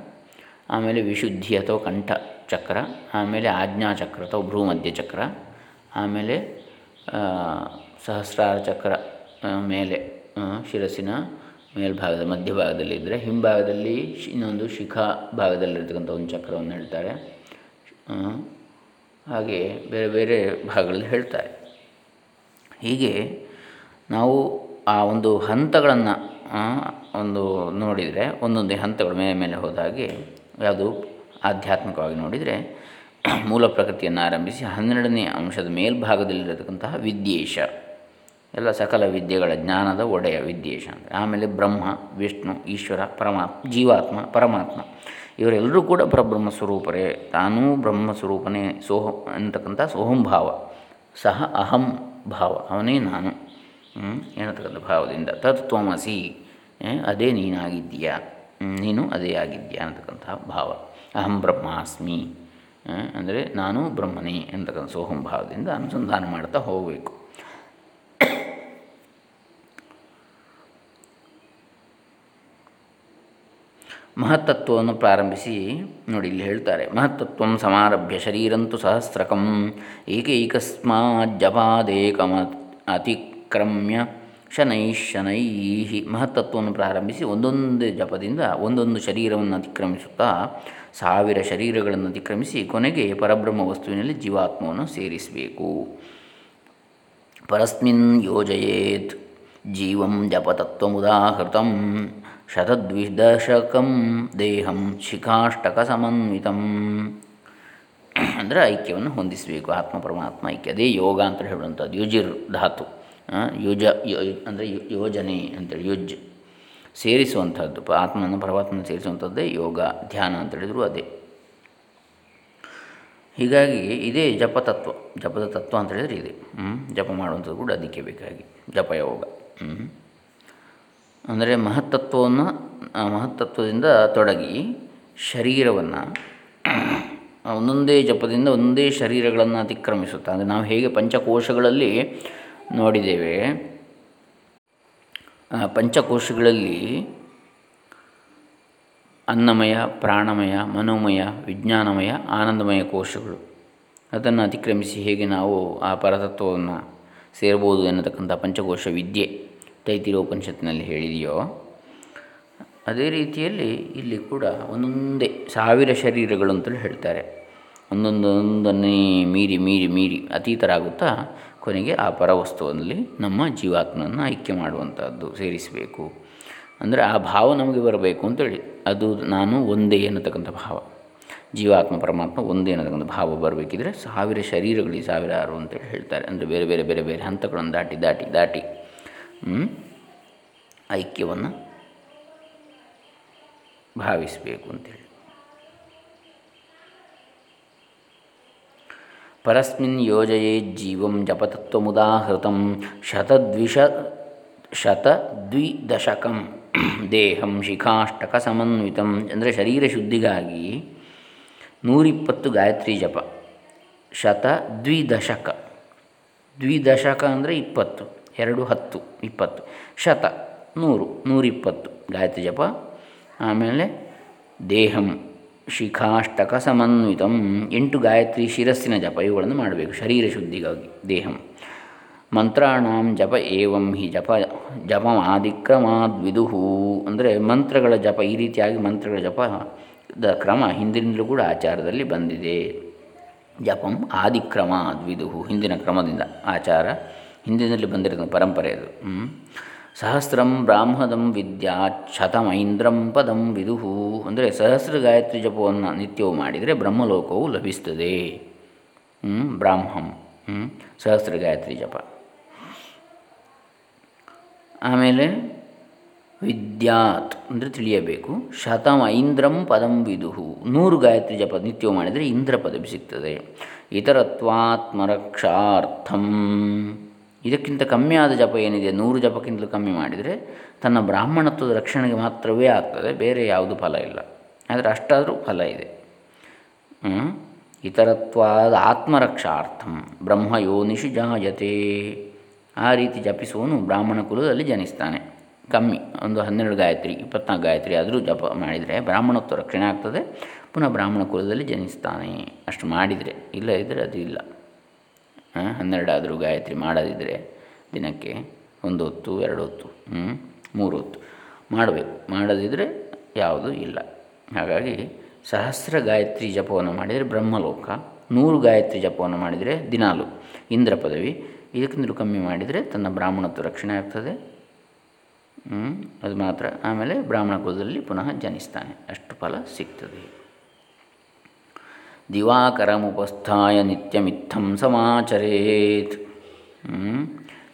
ಆಮೇಲೆ ವಿಶುದ್ಧಿ ಅಥವಾ ಕಂಠ ಚಕ್ರ, ಆಮೇಲೆ ಆಜ್ಞಾಚಕ್ರ ಅಥವಾ ಭ್ರೂಮಧ್ಯ ಚಕ್ರ, ಆಮೇಲೆ ಸಹಸ್ರಾರ ಚಕ್ರ ಮೇಲೆ ಶಿರಸ್ಸಿನ ಮೇಲ್ಭಾಗದ ಮಧ್ಯಭಾಗದಲ್ಲಿ ಇದ್ದರೆ ಹಿಂಭಾಗದಲ್ಲಿ ಇನ್ನೊಂದು ಶಿಖಾ ಭಾಗದಲ್ಲಿರ್ತಕ್ಕಂಥ ಒಂದು ಚಕ್ರವನ್ನು ಹೇಳ್ತಾರೆ. ಹಾಗೆ ಬೇರೆ ಬೇರೆ ಭಾಗಗಳಲ್ಲಿ ಹೇಳ್ತಾರೆ. ಹೀಗೆ ನಾವು ಆ ಒಂದು ಹಂತಗಳನ್ನು ಒಂದು ನೋಡಿದರೆ ಒಂದೊಂದೇ ಹಂತಗಳು ಮೇಲೆ ಮೇಲೆ ಹೋದಾಗೆ ಯಾವುದು ಆಧ್ಯಾತ್ಮಿಕವಾಗಿ ನೋಡಿದರೆ *clears throat* ಮೂಲ ಪ್ರಕೃತಿಯನ್ನು ಆರಂಭಿಸಿ ಹನ್ನೆರಡನೇ ಅಂಶದ ಮೇಲ್ಭಾಗದಲ್ಲಿರತಕ್ಕಂತಹ ವಿದ್ಯೇಶ. ಎಲ್ಲ ಸಕಲ ವಿದ್ಯೆಗಳ ಜ್ಞಾನದ ಒಡೆಯ ವಿದ್ಯೇಶ ಆಮೇಲೆ ಬ್ರಹ್ಮ, ವಿಷ್ಣು, ಈಶ್ವರ ಪರಮಾತ್ಮ ಜೀವಾತ್ಮ, ಪರಮಾತ್ಮ. ಇವರೆಲ್ಲರೂ ಕೂಡ ಪರಬ್ರಹ್ಮ ಸ್ವರೂಪರೇ. ತಾನೂ ಬ್ರಹ್ಮ ಸ್ವರೂಪನೇ ಸೋಹ ಅಂತಕ್ಕಂಥ ಸೋಹಂಭಾವ ಸಹ ಅಹಂ ಭಾವ. ಅವನೇ ನಾನು. ಏನತಕ್ಕಂಥ ಭಾವದಿಂದ. ತತ್ ತ್ವಮಸಿ. ಅದೇ ನೀನಾಗಿದ್ದೀಯಾ? ನೀನು ಅದೇ ಆಗಿದ್ಯಾ ಅಂತಕ್ಕಂತಹ ಭಾವ. ಅಹಂ ಬ್ರಹ್ಮಾಸ್ಮಿ. ಅಂದರೆ ನಾನು ಬ್ರಹ್ಮನೇ ಅಂತಕ್ಕಂಥ ಸೋಹಂ ಭಾವದಿಂದ ಅನುಸಂಧಾನ ಮಾಡ್ತಾ ಹೋಗಬೇಕು. ಮಹತ್ತತ್ವವನ್ನು ಪ್ರಾರಂಭಿಸಿ ನೋಡಿ, ಇಲ್ಲಿ ಹೇಳ್ತಾರೆ, ಮಹತ್ತತ್ವ ಸಮಾರಭ್ಯ ಶರೀರಂತು ಸಹಸ್ರಕಂ ಏಕೈಕಸ್ಮಾತ್ ಜಪಾದೇಕಮ ಅತಿಕ್ರಮ್ಯ ಶನೈ ಶನೈ ಮಹತ್ತತ್ವವನ್ನು ಪ್ರಾರಂಭಿಸಿ ಒಂದೊಂದು ಜಪದಿಂದ ಒಂದೊಂದು ಶರೀರವನ್ನು ಅತಿಕ್ರಮಿಸುತ್ತಾ ಸಾವಿರ ಶರೀರಗಳನ್ನು ಅತಿಕ್ರಮಿಸಿ ಕೊನೆಗೆ ಪರಬ್ರಹ್ಮ ವಸ್ತುವಿನಲ್ಲಿ ಜೀವಾತ್ಮವನ್ನು ಸೇರಿಸಬೇಕು. ಪರಸ್ಮಿನ್ ಯೋಜಯೇತ್ ಜೀವಂ ಜಪತತ್ವಮುದಾಹೃತಂ ಶತದ್ವಿದಶಕಂ ದೇಹಂ ಶಿಖಾಷ್ಟಕ ಸಮನ್ವಿತಂ ಅಂದರೆ ಐಕ್ಯವನ್ನು ಹೊಂದಿಸಬೇಕು. ಆತ್ಮ ಪರಮಾತ್ಮ ಐಕ್ಯ. ಅದೇ ಯೋಗ ಅಂತ ಹೇಳುವಂಥದ್ದು ಯುಜಿರ್ ಧಾತು. ಯುಜ ಅಂದರೆ ಯೋಜನೆ ಅಂತೇಳಿ, ಯುಜ್. ಸೇರಿಸುವಂಥದ್ದು ಆತ್ಮನ ಪರಮಾತ್ಮನ ಸೇರಿಸುವಂಥದ್ದೇ ಯೋಗ, ಧ್ಯಾನ ಅಂತ ಹೇಳಿದ್ರು ಅದೇ. ಹೀಗಾಗಿ ಇದೇ ಜಪತತ್ವ ಜಪದ ತತ್ವ ಅಂತ ಹೇಳಿದರೆ ಇದೆ. ಜಪ ಮಾಡುವಂಥದ್ದು ಕೂಡ ಅದಕ್ಕೆ ಬೇಕಾಗಿ ಜಪಯೋಗ ಅಂದರೆ ಮಹತ್ತತ್ವವನ್ನು ಮಹತ್ತತ್ವದಿಂದ ತೊಡಗಿ ಶರೀರವನ್ನು ಒಂದೊಂದೇ ಜಪದಿಂದ ಒಂದೇ ಶರೀರಗಳನ್ನು ಅತಿಕ್ರಮಿಸುತ್ತಾ, ಅಂದರೆ ನಾವು ಹೇಗೆ ಪಂಚಕೋಶಗಳಲ್ಲಿ ನೋಡಿದ್ದೇವೆ. ಪಂಚಕೋಶಗಳಲ್ಲಿ ಅನ್ನಮಯ, ಪ್ರಾಣಮಯ, ಮನೋಮಯ, ವಿಜ್ಞಾನಮಯ, ಆನಂದಮಯ ಕೋಶಗಳು. ಅದನ್ನು ಅತಿಕ್ರಮಿಸಿ ಹೇಗೆ ನಾವು ಆ ಪರತತ್ವವನ್ನು ಸೇರ್ಬೋದು ಎನ್ನತಕ್ಕಂಥ ಪಂಚಕೋಶ ವಿದ್ಯೆ ತೈತಿರೋಪನಿಷತ್ತಿನಲ್ಲಿ ಹೇಳಿದೆಯೋ, ಅದೇ ರೀತಿಯಲ್ಲಿ ಇಲ್ಲಿ ಕೂಡ ಒಂದೊಂದೇ ಸಾವಿರ ಶರೀರಗಳು ಅಂತಲೂ ಹೇಳ್ತಾರೆ. ಒಂದೊಂದೊಂದನ್ನೇ ಮೀರಿ ಮೀರಿ ಮೀರಿ ಅತೀತರಾಗುತ್ತಾ ಕೊನೆಗೆ ಆ ಪರವಸ್ತುವಿನಲ್ಲಿ ನಮ್ಮ ಜೀವಾತ್ಮನನ್ನು ಐಕ್ಯ ಮಾಡುವಂಥದ್ದು ಸೇರಿಸಬೇಕು. ಅಂದರೆ ಆ ಭಾವ ನಮಗೆ ಬರಬೇಕು ಅಂತೇಳಿ. ಅದು ನಾನು ಒಂದೇ ಅನ್ನತಕ್ಕಂಥ ಭಾವ. ಜೀವಾತ್ಮ, ಪರಮಾತ್ಮ ಒಂದೇ ಅನ್ನತಕ್ಕಂಥ ಭಾವ ಬರಬೇಕಿದ್ರೆ ಸಾವಿರ ಶರೀರಗಳಿಗೆ ಸಾವಿರಾರು ಅಂತೇಳಿ ಹೇಳ್ತಾರೆ. ಅಂದರೆ ಬೇರೆ ಬೇರೆ ಬೇರೆ ಬೇರೆ ಹಂತಗಳನ್ನು ದಾಟಿ ದಾಟಿ ದಾಟಿ ಐಕ್ಯವನ್ನು ಭಾವಿಸಬೇಕು ಅಂತೇಳಿ. ಪರಸ್ಮಿನ್ ಯೋಜಯೇ ಜೀವಂ ಜಪತತ್ವಮುದಾಹೃತಂ ಶತದ್ವಿಷ ಶತದ್ವಿದಶಕಂ ದೇಹಂ ಶಿಖಾಷ್ಟಕ ಸಮನ್ವಿತಂ ಅಂದರೆ ಶರೀರ ಶುದ್ಧಿಗಾಗಿ ನೂರಿಪ್ಪತ್ತು ಗಾಯತ್ರಿ ಜಪ ಶತ ದ್ವಿದಶಕ ದ್ವಿದಶಕ ಅಂದರೆ ಇಪ್ಪತ್ತು, ಎರಡು ಹತ್ತು, ಇಪ್ಪತ್ತು. ಶತ, ನೂರು, ನೂರಿಪ್ಪತ್ತು, ಗಾಯತ್ರಿ ಜಪ. ಆಮೇಲೆ ದೇಹಂ. ಶಿಖಾಷ್ಟಕ ಸಮನ್ವಿತಂ ಎಂಟು ಗಾಯತ್ರಿ ಶಿರಸ್ಸಿನ ಜಪ, ಇವುಗಳನ್ನು ಮಾಡಬೇಕು. ಶರೀರ ಶುದ್ಧಿಗಾಗಿ ದೇಹಂ. ಮಂತ್ರಾಣಾಂ ಜಪ ಏವಂ ಹಿ ಜಪ, ಜಪಮಾದಿಕ್ರಮಾದ್ವಿದುಹು. ಅಂದರೆ ಮಂತ್ರಗಳ ಜಪ, ಈ ರೀತಿಯಾಗಿ ಮಂತ್ರಗಳ ಜಪದ ಕ್ರಮ ಹಿಂದಿನಿಂದಲೂ ಕೂಡ ಆಚಾರದಲ್ಲಿ ಬಂದಿದೆ. ಜಪಂ ಆದಿಕ್ರಮ ದ್ವಿದುಹು ಹಿಂದಿನ ಕ್ರಮದಿಂದ ಆಚಾರ ಹಿಂದಿನಲ್ಲಿ ಬಂದಿರೋದು ಪರಂಪರೆ ಅದು. ಸಹಸ್ರಂ ಬ್ರಾಹ್ಮದಂ ವಿದ್ಯಾ ಶತಮೈಂದ್ರಂ ಪದಂ ವಿದುಹು. ಅಂದರೆ ಸಹಸ್ರ ಗಾಯತ್ರಿ ಜಪವನ್ನು ನಿತ್ಯವೂ ಮಾಡಿದರೆ ಬ್ರಹ್ಮಲೋಕವು ಲಭಿಸ್ತದೆ. ಬ್ರಾಹ್ಮಂ. ಸಹಸ್ರ ಗಾಯತ್ರಿ ಜಪ. ಆಮೇಲೆ ವಿದ್ಯಾತ್ ಅಂದರೆ ತಿಳಿಯಬೇಕು. ಶತಮ ಐಂದ್ರಂ ಪದಂ ವಿದುಹು. ನೂರು ಗಾಯತ್ರಿ ಜಪ ನಿತ್ಯವೂ ಮಾಡಿದರೆ ಇಂದ್ರ ಪದವಿ ಸಿಗ್ತದೆ. ಇತರತ್ವಾತ್ಮರಕ್ಷಾರ್ಥಂ. ಇದಕ್ಕಿಂತ ಕಮ್ಮಿಯಾದ ಜಪ ಏನಿದೆ? ನೂರು ಜಪಕ್ಕಿಂತಲೂ ಕಮ್ಮಿ ಮಾಡಿದರೆ ತನ್ನ ಬ್ರಾಹ್ಮಣತ್ವದ ರಕ್ಷಣೆಗೆ ಮಾತ್ರವೇ ಆಗ್ತದೆ, ಬೇರೆ ಯಾವುದು ಫಲ ಇಲ್ಲ. ಆದರೆ ಅಷ್ಟಾದರೂ ಫಲ ಇದೆ. ಇತರತ್ವಾದ ಆತ್ಮರಕ್ಷಾರ್ಥಂ ಬ್ರಹ್ಮ ಯೋನಿಷು ಜಾಯತೆ. ಆ ರೀತಿ ಜಪಿಸುವನು ಬ್ರಾಹ್ಮಣ ಕುಲದಲ್ಲಿ ಜನಿಸ್ತಾನೆ. ಕಮ್ಮಿ, ಒಂದು ಹನ್ನೆರಡು ಗಾಯತ್ರಿ, ಇಪ್ಪತ್ನಾಲ್ಕು ಗಾಯತ್ರಿ ಆದರೂ ಜಪ ಮಾಡಿದರೆ ಬ್ರಾಹ್ಮಣತ್ವ ರಕ್ಷಣೆ ಆಗ್ತದೆ, ಪುನಃ ಬ್ರಾಹ್ಮಣ ಕುಲದಲ್ಲಿ ಜನಿಸ್ತಾನೆ. ಅಷ್ಟು ಮಾಡಿದರೆ, ಇಲ್ಲ ಇದ್ದರೆ ಅದು ಇಲ್ಲ. ಹನ್ನೆರಡಾದರೂ ಗಾಯತ್ರಿ ಮಾಡದಿದ್ದರೆ ದಿನಕ್ಕೆ ಒಂದು ಹೊತ್ತು, ಎರಡು ಹೊತ್ತು ಮೂರು ಹೊತ್ತು ಮಾಡಬೇಕು. ಮಾಡದಿದ್ದರೆ ಯಾವುದೂ ಇಲ್ಲ. ಹಾಗಾಗಿ ಸಹಸ್ರ ಗಾಯತ್ರಿ ಜಪವನ್ನು ಮಾಡಿದರೆ ಬ್ರಹ್ಮಲೋಕ, ನೂರು ಗಾಯತ್ರಿ ಜಪವನ್ನು ಮಾಡಿದರೆ ದಿನಾಲು, ಇಂದ್ರ ಪದವಿ, ಇದಕ್ಕಿಂತಲೂ ಕಮ್ಮಿ ಮಾಡಿದರೆ ತನ್ನ ಬ್ರಾಹ್ಮಣತ್ವ ರಕ್ಷಣೆ ಆಗ್ತದೆ. ಅದು ಮಾತ್ರ. ಆಮೇಲೆ ಬ್ರಾಹ್ಮಣ ಕುಲದಲ್ಲಿ ಪುನಃ ಜನಿಸ್ತಾನೆ. ಅಷ್ಟು ಫಲ ಸಿಗ್ತದೆ. ದಿವಾಕರಮುಪಸ್ಥಾಯ ನಿತ್ಯಮಿತ್ತಂ ಸಮಾಚರೇತ್.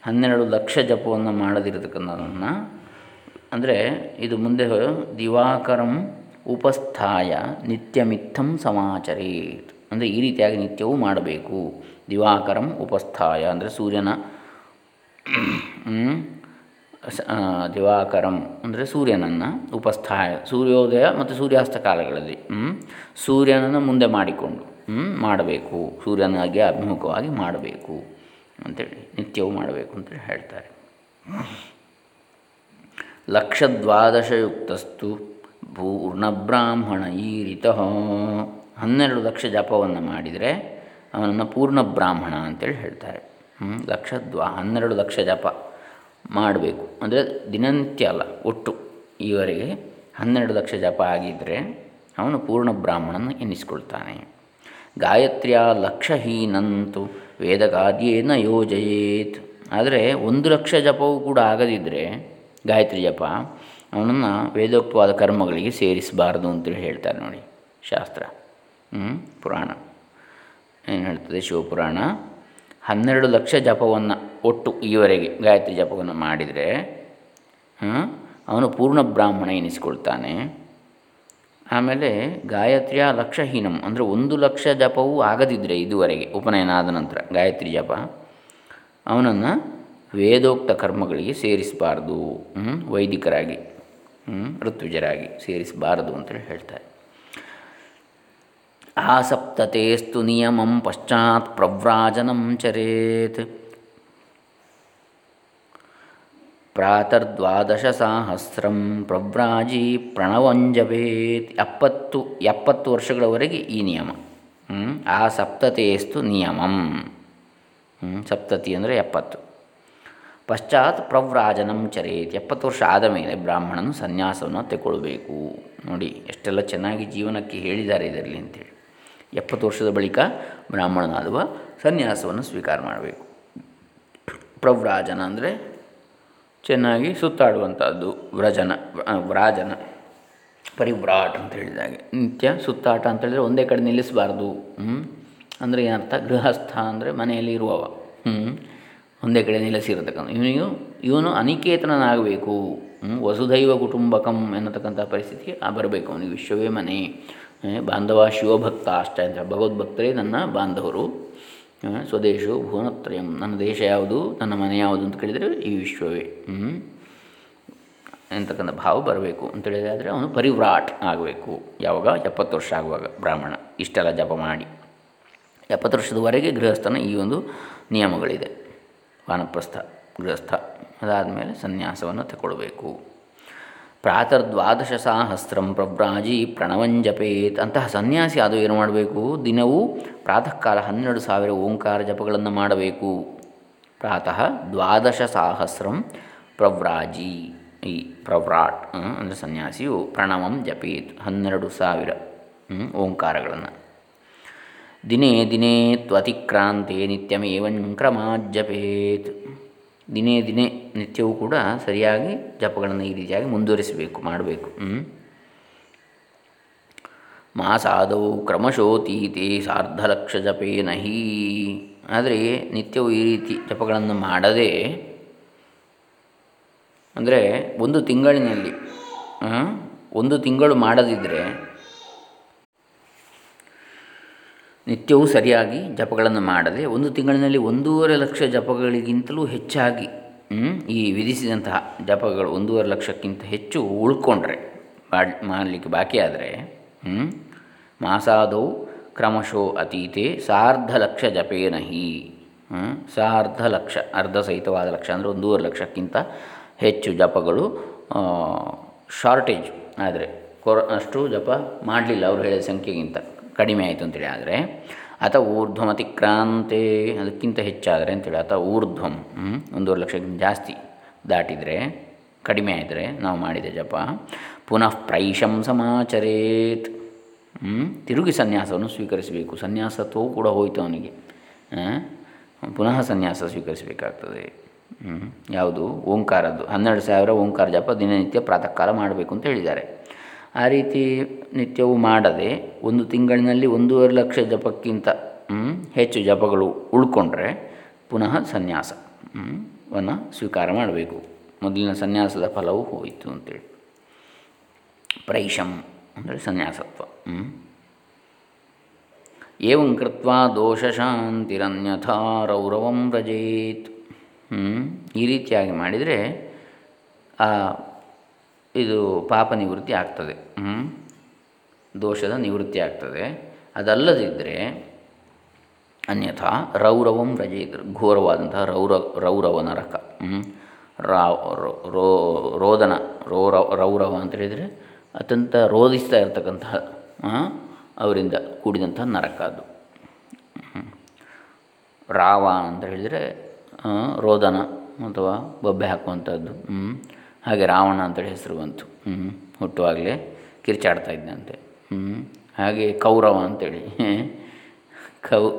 ಹನ್ನೆರಡು ಲಕ್ಷ ಜಪವನ್ನು ಮಾಡದಿರತಕ್ಕಂಥದನ್ನು ಅಂದರೆ ಇದು ಮುಂದೆ ದಿವಾಕರಂ ಉಪಸ್ಥಾಯ ನಿತ್ಯಮಿತ್ತಂ ಸಮಾಚರೇತ್. ಅಂದರೆ ಈ ರೀತಿಯಾಗಿ ನಿತ್ಯವೂ ಮಾಡಬೇಕು. ದಿವಾಕರಂ ಉಪಸ್ಥಾಯ, ಅಂದರೆ ಸೂರ್ಯನ ದಿವಾಕರಂ ಅಂದರೆ ಸೂರ್ಯನನ್ನು ಉಪಸ್ಥಾಯ, ಸೂರ್ಯೋದಯ ಮತ್ತು ಸೂರ್ಯಾಸ್ತ ಕಾಲಗಳಲ್ಲಿ ಸೂರ್ಯನನ್ನು ಮುಂದೆ ಮಾಡಿಕೊಂಡು ಮಾಡಬೇಕು, ಸೂರ್ಯನಾಗಿ ಅಭಿಮುಖವಾಗಿ ಮಾಡಬೇಕು ಅಂತೇಳಿ, ನಿತ್ಯವೂ ಮಾಡಬೇಕು ಅಂತೇಳಿ ಹೇಳ್ತಾರೆ. ಲಕ್ಷ ದ್ವಾದಶಯುಕ್ತಸ್ತು ಪೂರ್ಣಬ್ರಾಹ್ಮಣ ಈರಿತ. ಹನ್ನೆರಡು ಲಕ್ಷ ಜಪವನ್ನು ಮಾಡಿದರೆ ಅವನನ್ನು ಪೂರ್ಣ ಬ್ರಾಹ್ಮಣ ಅಂತೇಳಿ ಹೇಳ್ತಾರೆ. ಲಕ್ಷ ದ್ವಾ ಹನ್ನೆರಡು ಲಕ್ಷ ಜಪ. ಮಾಡಬೇಕು. ಅಂದರೆ ದಿನನಿತ್ಯ ಅಲ್ಲ, ಒಟ್ಟು ಈವರೆಗೆ ಹನ್ನೆರಡು ಲಕ್ಷ ಜಪ ಆಗಿದ್ದರೆ ಅವನು ಪೂರ್ಣ ಬ್ರಾಹ್ಮಣನ ಎನ್ನಿಸ್ಕೊಳ್ತಾನೆ ಗಾಯತ್ರಿಯ ಲಕ್ಷಹೀನಂತು ವೇದಗಾದ್ಯೇನ ಯೋಜಯೇತ್. ಆದರೆ ಒಂದು ಲಕ್ಷ ಜಪವೂ ಕೂಡ ಆಗದಿದ್ದರೆ ಗಾಯತ್ರಿ ಜಪ ಅವನನ್ನು ವೇದೋಕ್ತವಾದ ಕರ್ಮಗಳಿಗೆ ಸೇರಿಸಬಾರದು ಅಂತೇಳಿ ಹೇಳ್ತಾರೆ ನೋಡಿ ಶಾಸ್ತ್ರ. ಪುರಾಣ. ಏನು ಹೇಳ್ತದೆ ಶಿವಪುರಾಣ? ಹನ್ನೆರಡು ಲಕ್ಷ ಜಪವನ್ನು ಒಟ್ಟು ಈವರೆಗೆ ಗಾಯತ್ರಿ ಜಪವನ್ನು ಮಾಡಿದರೆ ಅವನು ಪೂರ್ಣ ಬ್ರಾಹ್ಮಣ ಎನಿಸಿಕೊಳ್ತಾನೆ. ಆಮೇಲೆ ಗಾಯತ್ರಿಯ ಲಕ್ಷಹೀನಂ, ಅಂದರೆ ಒಂದು ಲಕ್ಷ ಜಪವೂ ಆಗದಿದ್ದರೆ ಇದುವರೆಗೆ ಉಪನಯನ ಆದ ನಂತರ ಗಾಯತ್ರಿ ಜಪ, ಅವನನ್ನು ವೇದೋಕ್ತ ಕರ್ಮಗಳಿಗೆ ಸೇರಿಸಬಾರ್ದು ವೈದಿಕರಾಗಿ ಋತ್ವಿಜರಾಗಿ ಸೇರಿಸಬಾರದು ಅಂತೇಳಿ ಹೇಳ್ತಾರೆ. ಆ ಸಪ್ತತೆಸ್ತು ನಿಯಮಂ ಪಶ್ಚಾತ್ ಪ್ರವ್ರಾಜನಂ ಚರೇತ್. ಪ್ರಾತರ್ದ್ವಾದಶಸಾಹಸ್ರಂ ಪ್ರವ್ರಾಜಿ ಪ್ರಣವಂಜಬೇತ್ ಎಪ್ಪತ್ತು ಎಪ್ಪತ್ತು ವರ್ಷಗಳವರೆಗೆ ಈ ನಿಯಮ. ಆ ಸಪ್ತತೆಯಸ್ತು ನಿಯಮಂ. ಸಪ್ತತಿ ಅಂದರೆ ಎಪ್ಪತ್ತು. ಪಶ್ಚಾತ್ ಪ್ರವ್ರಾಜನಂ ಚರೇತ್. ಎಪ್ಪತ್ತು ವರ್ಷ ಆದ ಮೇಲೆ ಬ್ರಾಹ್ಮಣನು ಸನ್ಯಾಸವನ್ನು ತೆಗೊಳ್ಬೇಕು ನೋಡಿ, ಎಷ್ಟೆಲ್ಲ ಚೆನ್ನಾಗಿ ಜೀವನಕ್ಕೆ ಹೇಳಿದ್ದಾರೆ ಇದರಲ್ಲಿ ಅಂತೇಳಿ. ಎಪ್ಪತ್ತು ವರ್ಷದ ಬಳಿಕ ಬ್ರಾಹ್ಮಣನಾದವ ಸನ್ಯಾಸವನ್ನು ಸ್ವೀಕಾರ ಮಾಡಬೇಕು. ಪ್ರವ್ರಾಜನ ಅಂದರೆ ಚೆನ್ನಾಗಿ ಸುತ್ತಾಡುವಂಥದ್ದು ವ್ರಜನ ವ್ರಾಜನ, ಪರಿವ್ರಾಟ್ ಅಂತ ಹೇಳಿದಾಗೆ ನಿತ್ಯ ಸುತ್ತಾಟ ಅಂತ ಹೇಳಿದರೆ ಒಂದೇ ಕಡೆ ನಿಲ್ಲಿಸಬಾರ್ದು. ಅಂದರೆ ಏನರ್ಥ? ಗೃಹಸ್ಥ ಅಂದರೆ ಮನೆಯಲ್ಲಿ ಇರುವವ. ಒಂದೇ ಕಡೆ ನಿಲ್ಲಿಸಿರತಕ್ಕಂಥ. ಇವನಿಗೂ, ಇವನು ಅನಿಕೇತನನಾಗಬೇಕು. ವಸುಧೈವ ಕುಟುಂಬಕಂ ಎನ್ನತಕ್ಕಂಥ ಪರಿಸ್ಥಿತಿ ಬರಬೇಕು. ಅವನಿಗೆ ವಿಶ್ವವೇ ಮನೆ. ಬಾಂಧವ ಶಿವಭಕ್ತ ಅಷ್ಟೇ ಅಂತ. ಭಗವದ್ಭಕ್ತರೇ ನನ್ನ ಬಾಂಧವರು. ಸ್ವದೇಶವು ಭುವನತ್ರಯಂ. ನನ್ನ ದೇಶ ಯಾವುದು? ನನ್ನ ಮನೆ ಯಾವುದು ಅಂತ ಕೇಳಿದರೆ ಈ ವಿಶ್ವವೇ. ಎಂತಕ್ಕಂಥ ಭಾವ ಬರಬೇಕು ಅಂತೇಳಿದಾದರೆ ಅವನು ಪರಿವ್ರಾಟ್ ಆಗಬೇಕು. ಯಾವಾಗ? ಎಪ್ಪತ್ತು ವರ್ಷ ಆಗುವಾಗ ಬ್ರಾಹ್ಮಣ. ಇಷ್ಟೆಲ್ಲ ಜಪ ಮಾಡಿ. ಎಪ್ಪತ್ತು ವರ್ಷದವರೆಗೆ ಗೃಹಸ್ಥನ ಈ ಒಂದು ನಿಯಮಗಳಿದೆ. ವಾನಪ್ರಸ್ಥ ಗೃಹಸ್ಥ ಅದಾದಮೇಲೆ ಸನ್ಯಾಸವನ್ನು ತಗೊಳ್ಬೇಕು ಪ್ರಾತರ್ದ್ವಾದಶ ಸಹಸ್ರಂ ಪ್ರವ್ರಾಜಿ ಪ್ರಣವಂಜಪೇತ್. ಅಂತಹ ಸನ್ಯಾಸಿ ಅದು ಏನು ಮಾಡಬೇಕು? ದಿನವೂ ಪ್ರಾತಃ ಕಾಲ ಹನ್ನೆರಡು ಸಾವಿರ ಓಂಕಾರ ಜಪಗಳನ್ನು ಮಾಡಬೇಕು. ಪ್ರಾತಃ ದ್ವಾದಶ ಸಹಸ್ರಂ ಪ್ರವ್ರಾಜಿ. ಈ ಪ್ರವ್ರಾಟ್ ಅಂದರೆ ಸನ್ಯಾಸಿಯು ಪ್ರಣವಂ ಜಪೇತ್ ಹನ್ನೆರಡು ಸಾವಿರ ಓಂಕಾರಗಳನ್ನು. ದಿನೇ ದಿನೇ ತ್ವತಿಕ್ರಾಂತೆ ನಿತ್ಯಮೇವಂ ಕ್ರಮಾಜ್ಜಪೇತ್. ದಿನೇ ದಿನೇ ನಿತ್ಯವೂ ಕೂಡ ಸರಿಯಾಗಿ ಜಪಗಳನ್ನು ಈ ರೀತಿಯಾಗಿ ಮುಂದುವರಿಸಬೇಕು, ಮಾಡಬೇಕು. ಮಾಸಾದವು ಕ್ರಮಶೋತೀತಿ ಸಾರ್ಧಲಕ್ಷ ಜಪೇ ನಹಿ. ಆದರೆ ನಿತ್ಯವೂ ಈ ರೀತಿ ಜಪಗಳನ್ನು ಮಾಡದೆ, ಅಂದರೆ ಒಂದು ತಿಂಗಳಿನಲ್ಲಿ ಒಂದು ತಿಂಗಳು ಮಾಡದಿದ್ದರೆ ನಿತ್ಯವೂ ಸರಿಯಾಗಿ ಜಪಗಳನ್ನು ಮಾಡದೆ ಒಂದು ತಿಂಗಳಿನಲ್ಲಿ ಒಂದೂವರೆ ಲಕ್ಷ ಜಪಗಳಿಗಿಂತಲೂ ಹೆಚ್ಚಾಗಿ ಈ ವಿಧಿಸಿದಂತಹ ಜಪಗಳು ಒಂದೂವರೆ ಲಕ್ಷಕ್ಕಿಂತ ಹೆಚ್ಚು ಉಳ್ಕೊಂಡ್ರೆ, ಮಾಡಿ, ಮಾಡಲಿಕ್ಕೆ ಬಾಕಿ ಆದರೆ ಮಾಸಾದೌ ಕ್ರಮಶೋ ಅತೀತೆ ಸಾರ್ಧ ಲಕ್ಷ ಜಪೇನ ಹಿ ಸಾರ್ಧ ಲಕ್ಷ, ಅರ್ಧ ಸಹಿತವಾದ ಲಕ್ಷ ಅಂದರೆ ಒಂದೂವರೆ ಲಕ್ಷಕ್ಕಿಂತ ಹೆಚ್ಚು ಜಪಗಳು ಶಾರ್ಟೇಜ್ ಆದರೆ ಕೊರ, ಅಷ್ಟು ಜಪ ಮಾಡಲಿಲ್ಲ ಅವರು ಹೇಳಿದ ಸಂಖ್ಯೆಗಿಂತ. ಕಡಿಮೆ ಆಯಿತು ಅಂತೇಳಿ ಆದರೆ ಅಥವಾ ಊರ್ಧ್ವಂ ಅತಿಕ್ರಾಂತೆ ಅದಕ್ಕಿಂತ ಹೆಚ್ಚಾದರೆ ಅಂತೇಳಿ ಅಥವಾ ಊರ್ಧ್ವಂ ಒಂದೂವರೆ ಲಕ್ಷಕ್ಕಿಂತ ಜಾಸ್ತಿ ದಾಟಿದರೆ, ಕಡಿಮೆ ಆದರೆ ನಾವು ಮಾಡಿದ ಜಪ. ಪುನಃ ಪ್ರೈಶಂ ಸಮಾಚರೇತ್ ತಿರುಗಿ ಸನ್ಯಾಸವನ್ನು ಸ್ವೀಕರಿಸಬೇಕು. ಸನ್ಯಾಸತ್ವವು ಕೂಡ ಹೋಯಿತು ಅವನಿಗೆ ಪುನಃ ಸನ್ಯಾಸ ಸ್ವೀಕರಿಸಬೇಕಾಗ್ತದೆ. ಯಾವುದು? ಓಂಕಾರದ್ದು. ಹನ್ನೆರಡು ಸಾವಿರ ಓಂಕಾರ ಜಪ ದಿನನಿತ್ಯ ಪ್ರಾತಃ ಕಾಲ ಮಾಡಬೇಕು ಅಂತ ಹೇಳಿದ್ದಾರೆ. ಆ ರೀತಿ ನಿತ್ಯವೂ ಮಾಡದೆ ಒಂದು ತಿಂಗಳಿನಲ್ಲಿ ಒಂದೂವರೆ ಲಕ್ಷ ಜಪಕ್ಕಿಂತ ಹೆಚ್ಚು ಜಪಗಳು ಉಳ್ಕೊಂಡ್ರೆ ಪುನಃ ಸನ್ಯಾಸ ವನ್ನು ಸ್ವೀಕಾರ ಮಾಡಬೇಕು. ಮೊದಲಿನ ಸನ್ಯಾಸದ ಫಲವು ಹೋಯಿತು ಅಂತೇಳಿ. ಪ್ರೈಶಂ ಅಂದರೆ ಸನ್ಯಾಸತ್ವ ಏವಂ ಕೃತ್ವ ದೋಷಶಾಂತಿರನ್ಯಥಾ ರೌರವಂ ವ್ರಜೇತ್ ಈ ರೀತಿಯಾಗಿ ಮಾಡಿದರೆ ಆ ಇದು ಪಾಪ ನಿವೃತ್ತಿ ಆಗ್ತದೆ. ದೋಷದ ನಿವೃತ್ತಿ ಆಗ್ತದೆ. ಅದಲ್ಲದಿದ್ದರೆ ಅನ್ಯಥಾ ರೌರವಂ ರಜೇತ್ ಘೋರವಾದಂತಹ ರೌರ ರೌರವ ನರಕ ರಾವ್ ರೋ ರೋದನ ರೋ ರೌರವ ಅಂತ ಹೇಳಿದರೆ ಅತ್ಯಂತ ರೋಧಿಸ್ತಾ ಇರತಕ್ಕಂತಹ ಅವರಿಂದ ಕೂಡಿದಂತಹ ನರಕ ಅದು. ರಾವ ಅಂತ ಹೇಳಿದರೆ ರೋದನ ಅಥವಾ ಬೊಬ್ಬೆ ಹಾಕುವಂಥದ್ದು. ಹಾಗೆ ರಾವಣ ಅಂತೇಳಿ ಹೆಸರು ಬಂತು. ಹುಟ್ಟುವಾಗಲೇ ಕಿರ್ಚಾಡ್ತಾ ಇದ್ದಂತೆ ಹಾಗೆ ಕೌರವ ಅಂತೇಳಿ. *laughs* ಕೌ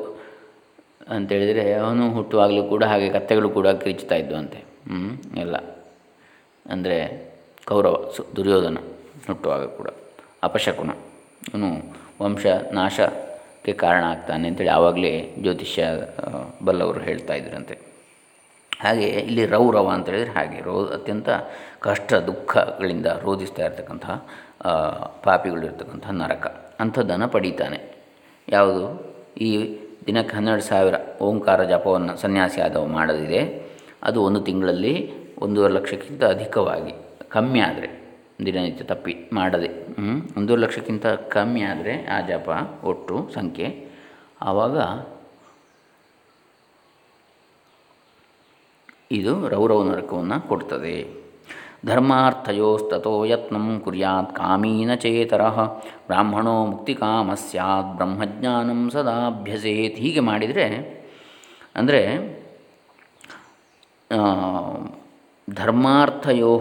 ಅಂತೇಳಿದರೆ ಅವನು ಹುಟ್ಟುವಾಗಲೂ ಕೂಡ ಹಾಗೆ ಕತ್ತೆಗಳು ಕೂಡ ಕಿರಿಚ್ತಾ ಹ್ಞೂ ಎಲ್ಲ. ಅಂದರೆ ಕೌರವ, ಸು ದುರ್ಯೋಧನ ಹುಟ್ಟುವಾಗ ಕೂಡ. ಅಪಶಕುನ. ಅವನು ವಂಶ ನಾಶಕ್ಕೆ ಕಾರಣ ಆಗ್ತಾನೆ ಅಂತೇಳಿ ಆವಾಗಲೇ ಜ್ಯೋತಿಷ್ಯ ಬಲ್ಲವರು ಹೇಳ್ತಾ ಇದ್ರಂತೆ. ಹಾಗೆ ಇಲ್ಲಿ ರೌರವ ಅಂತ ಹೇಳಿದರೆ ಹಾಗೆ, ರೋ ಅತ್ಯಂತ ಕಷ್ಟ ದುಃಖಗಳಿಂದ ರೋಧಿಸ್ತಾ ಇರತಕ್ಕಂತಹ ಪಾಪಿಗಳಿರ್ತಕ್ಕಂಥ ನರಕ. ಅಂಥದ್ದನ್ನು ಪಡೀತಾನೆ. ಯಾವುದು? ಈ ದಿನಕ್ಕೆ ಹನ್ನೆರಡು ಸಾವಿರ ಓಂಕಾರ ಜಪವನ್ನು ಸನ್ಯಾಸಿ ಆದವ ಮಾಡದಿದೆ. ಅದು ಒಂದು ತಿಂಗಳಲ್ಲಿ ಒಂದೂವರೆ ಲಕ್ಷಕ್ಕಿಂತ ಅಧಿಕವಾಗಿ, ಕಮ್ಮಿ ಆದರೆ, ದಿನನಿತ್ಯ ತಪ್ಪಿ ಮಾಡದೆ. ಒಂದೂವರೆ ಲಕ್ಷಕ್ಕಿಂತ ಕಮ್ಮಿ ಆದರೆ ಆ ಜಪ, ಒಟ್ಟು ಸಂಖ್ಯೆ. ಆವಾಗ ಇದು ರೌರವ ನರಕವನ್ನು ಕೊಡ್ತದೆ. ಧರ್ಮಾರ್ಥಯೋಸ್ತೋ ಯತ್ನಂ ಕುರ್ಯಾತ್ ಕಾಮೀನ ಚೇತರ. ಬ್ರಾಹ್ಮಣೋ ಮುಕ್ತಿಕಾಮ ಸ್ಯಾತ್, ಬ್ರಹ್ಮಜ್ಞಾನಂ ಸದಾಭ್ಯಸೇತ್ ಹೀಗೆ ಮಾಡಿದರೆ, ಅಂದರೆ ಧರ್ಮಾರ್ಥಯೋ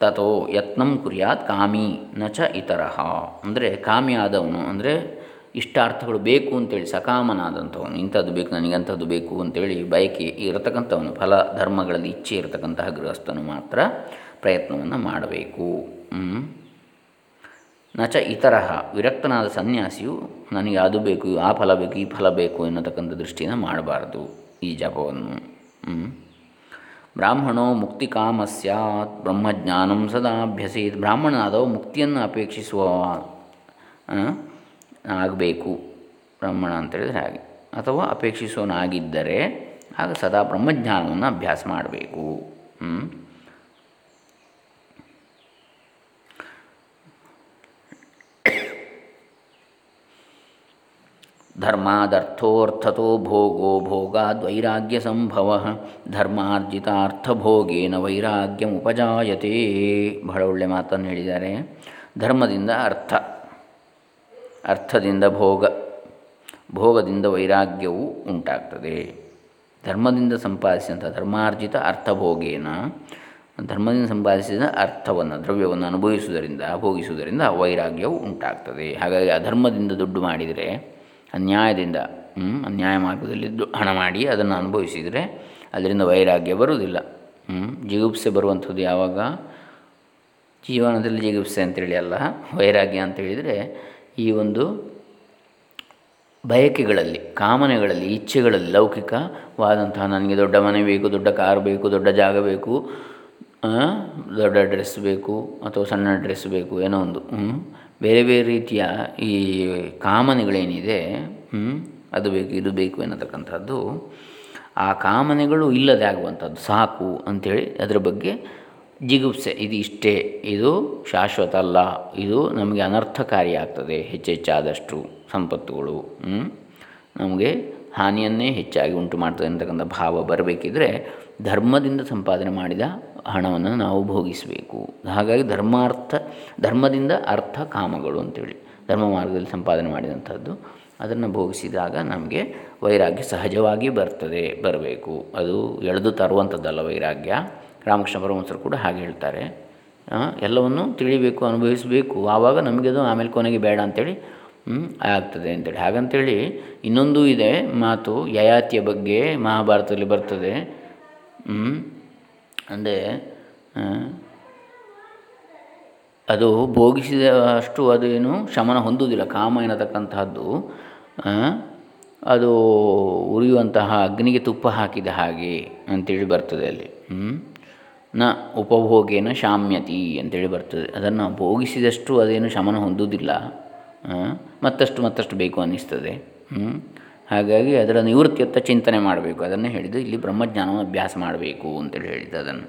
ತಥೋ ಯತ್ನಂ ಕುರ್ಯಾತ್ ಕಾಮೀ ನ ಚ ಇತರ. ಅಂದರೆ ಕಾಮಿಯಾದವನು ಅಂದರೆ ಇಷ್ಟಾರ್ಥಗಳು ಬೇಕು ಅಂತೇಳಿ ಸಕಾಮನಾದಂಥವನು, ಇಂಥದ್ದು ಬೇಕು, ನನಗೆ ಅಂಥದ್ದು ಬೇಕು ಅಂತೇಳಿ ಬಯಕೆ ಇರತಕ್ಕಂಥವನು, ಫಲ ಧರ್ಮಗಳಲ್ಲಿ ಇಚ್ಛೆ ಇರತಕ್ಕಂತಹ ಗೃಹಸ್ಥನು ಮಾತ್ರ ಪ್ರಯತ್ನವನ್ನು ಮಾಡಬೇಕು. ನಚ ಇತರ ವಿರಕ್ತನಾದ ಸನ್ಯಾಸಿಯು ನನಗೆ ಅದು ಬೇಕು, ಆ ಫಲ ಬೇಕು, ಈ ಫಲ ಬೇಕು ಎನ್ನತಕ್ಕಂಥ ದೃಷ್ಟಿಯನ್ನು ಮಾಡಬಾರ್ದು ಈ ಜಪವನ್ನು. ಬ್ರಾಹ್ಮಣೋ ಮುಕ್ತಿ ಕಾಮ ಸ್ಯಾತ್, ಬ್ರಹ್ಮಜ್ಞಾನಂ ಸದಾಭ್ಯಸೇತ್. ಬ್ರಾಹ್ಮಣನಾದವು ಮುಕ್ತಿಯನ್ನು ಅಪೇಕ್ಷಿಸುವ ಆಗಬೇಕು, ಬ್ರಾಹ್ಮಣ ಅಂತೇಳಿದರೆ ಹಾಗೆ. ಅಥವಾ ಅಪೇಕ್ಷಿಸೋನಾಗಿದ್ದರೆ ಆಗ ಸದಾ ಬ್ರಹ್ಮಜ್ಞಾನವನ್ನು ಅಭ್ಯಾಸ ಮಾಡಬೇಕು. ಧರ್ಮಾದರ್ಥೋರ್ಥತೋ ಭೋಗೋ ಭೋಗಾದ್ವೈರಾಗ್ಯ ಸಂಭವ ಧರ್ಮಾರ್ಜಿತಾರ್ಥಭೋಗೇನ ವೈರಾಗ್ಯಮುಪಜಾಯತೆ. ಬಹಳ ಒಳ್ಳೆ ಮಾತನ್ನು ಹೇಳಿದ್ದಾರೆ. ಧರ್ಮದಿಂದ ಅರ್ಥ. ಅರ್ಥದಿಂದ ಭೋಗ, ಭೋಗದಿಂದ ವೈರಾಗ್ಯವು ಉಂಟಾಗ್ತದೆ. ಧರ್ಮದಿಂದ ಸಂಪಾದಿಸಿದಂಥ ಧರ್ಮಾರ್ಜಿತ ಅರ್ಥಭೋಗೇನ, ಧರ್ಮದಿಂದ ಸಂಪಾದಿಸಿದ ಅರ್ಥವನ್ನು, ದ್ರವ್ಯವನ್ನು ಅನುಭವಿಸುವುದರಿಂದ, ಭೋಗಿಸುವುದರಿಂದ ವೈರಾಗ್ಯವು ಉಂಟಾಗ್ತದೆ. ಹಾಗಾಗಿ ಅಧರ್ಮದಿಂದ ದುಡ್ಡು ಮಾಡಿದರೆ, ಅನ್ಯಾಯದಿಂದ ಅನ್ಯಾಯ ಮಾರ್ಗದಲ್ಲಿ ಹಣ ಮಾಡಿ ಅದನ್ನು ಅನುಭವಿಸಿದರೆ ಅದರಿಂದ ವೈರಾಗ್ಯ ಬರುವುದಿಲ್ಲ. ಜಿಗುಪ್ಸೆ ಬರುವಂಥದ್ದು ಯಾವಾಗ? ಜೀವನದಲ್ಲಿ ಜಿಗುಪ್ಸೆ ಅಂತೇಳಿ ಅಲ್ಲ, ವೈರಾಗ್ಯ ಅಂತ ಹೇಳಿದರೆ ಈ ಒಂದು ಬಯಕೆಗಳಲ್ಲಿ, ಕಾಮನೆಗಳಲ್ಲಿ, ಇಚ್ಛೆಗಳಲ್ಲಿ ಲೌಕಿಕವಾದಂತಹ ನನಗೆ ದೊಡ್ಡ ಮನೆ ಬೇಕು, ದೊಡ್ಡ ಕಾರ್ ಬೇಕು, ದೊಡ್ಡ ಜಾಗ ಬೇಕು ದೊಡ್ಡ ಡ್ರೆಸ್ ಬೇಕು ಅಥವಾ ಸಣ್ಣ ಡ್ರೆಸ್ ಬೇಕು, ಏನೋ ಒಂದು ಬೇರೆ ಬೇರೆ ರೀತಿಯ ಈ ಕಾಮನೆಗಳೇನಿದೆ ಅದು ಬೇಕು, ಇದು ಬೇಕು ಎನ್ನತಕ್ಕಂಥದ್ದು, ಆ ಕಾಮನೆಗಳು ಇಲ್ಲದೆ ಆಗುವಂಥದ್ದು ಸಾಕು ಅಂಥೇಳಿ ಅದರ ಬಗ್ಗೆ ಜಿಗುಪ್ಸೆ, ಇದು ಇಷ್ಟೇ, ಇದು ಶಾಶ್ವತ ಅಲ್ಲ ಇದು ನಮಗೆ ಅನರ್ಥಕಾರಿಯಾಗ್ತದೆ, ಹೆಚ್ಚೆಚ್ಚಾದಷ್ಟು ಸಂಪತ್ತುಗಳು ನಮಗೆ ಹಾನಿಯನ್ನೇ ಹೆಚ್ಚಾಗಿ ಉಂಟು ಮಾಡ್ತದೆ ಅಂತಕ್ಕಂಥ ಭಾವ ಬರಬೇಕಿದ್ರೆ ಧರ್ಮದಿಂದ ಸಂಪಾದನೆ ಮಾಡಿದ ಹಣವನ್ನು ನಾವು ಭೋಗಿಸಬೇಕು. ಹಾಗಾಗಿ ಧರ್ಮಾರ್ಥ, ಧರ್ಮದಿಂದ ಅರ್ಥ ಕಾಮಗಳು ಅಂತೇಳಿ, ಧರ್ಮ ಮಾರ್ಗದಲ್ಲಿ ಸಂಪಾದನೆ ಮಾಡಿದಂಥದ್ದು, ಅದನ್ನು ಭೋಗಿಸಿದಾಗ ನಮಗೆ ವೈರಾಗ್ಯ ಸಹಜವಾಗಿ ಬರ್ತದೆ, ಬರಬೇಕು. ಅದು ಎಳೆದು ತರುವಂಥದ್ದಲ್ಲ ವೈರಾಗ್ಯ. ರಾಮಕೃಷ್ಣ ಪರಮಹಂಸರು ಕೂಡ ಹಾಗೆ ಹೇಳ್ತಾರೆ. ಎಲ್ಲವನ್ನು ತಿಳಿಬೇಕು, ಅನುಭವಿಸಬೇಕು. ಆವಾಗ ನಮಗೆ ಅದು ಆಮೇಲೆ ಕೊನೆಗೆ ಬೇಡ ಅಂಥೇಳಿ ಆಗ್ತದೆ ಅಂತೇಳಿ. ಹಾಗಂತೇಳಿ ಇನ್ನೊಂದು ಇದೆ ಮಾತು, ಯಯಾತಿಯ ಬಗ್ಗೆ ಮಹಾಭಾರತದಲ್ಲಿ ಬರ್ತದೆ. ಅಂದರೆ ಅದು ಭೋಗಿಸಿದ ಅಷ್ಟು ಅದೇನು ಶಮನ ಹೊಂದುವುದಿಲ್ಲ. ಕಾಮ ಎನ್ನತಕ್ಕಂತಹದ್ದು ಅದು ಉರಿಯುವಂತಹ ಅಗ್ನಿಗೆ ತುಪ್ಪ ಹಾಕಿದ ಹಾಗೆ ಅಂತೇಳಿ ಬರ್ತದೆ ಅಲ್ಲಿ. ನ ಉಪಭೋಗೇನ ಶಾಮ್ಯತಿ ಅಂತೇಳಿ ಬರ್ತದೆ. ಅದನ್ನು ಭೋಗಿಸಿದಷ್ಟು ಅದೇನು ಶಮನ ಹೊಂದುವುದಿಲ್ಲ. ಮತ್ತಷ್ಟು ಮತ್ತಷ್ಟು ಬೇಕು ಅನ್ನಿಸ್ತದೆ. ಹಾಗಾಗಿ ಅದರ ನಿವೃತ್ತಿಯತ್ತ ಚಿಂತನೆ ಮಾಡಬೇಕು. ಅದನ್ನು ಹೇಳಿದ್ದು ಇಲ್ಲಿ ಬ್ರಹ್ಮಜ್ಞಾನವನ್ನು ಅಭ್ಯಾಸ ಮಾಡಬೇಕು ಅಂತೇಳಿ ಹೇಳಿದ್ದು ಅದನ್ನು.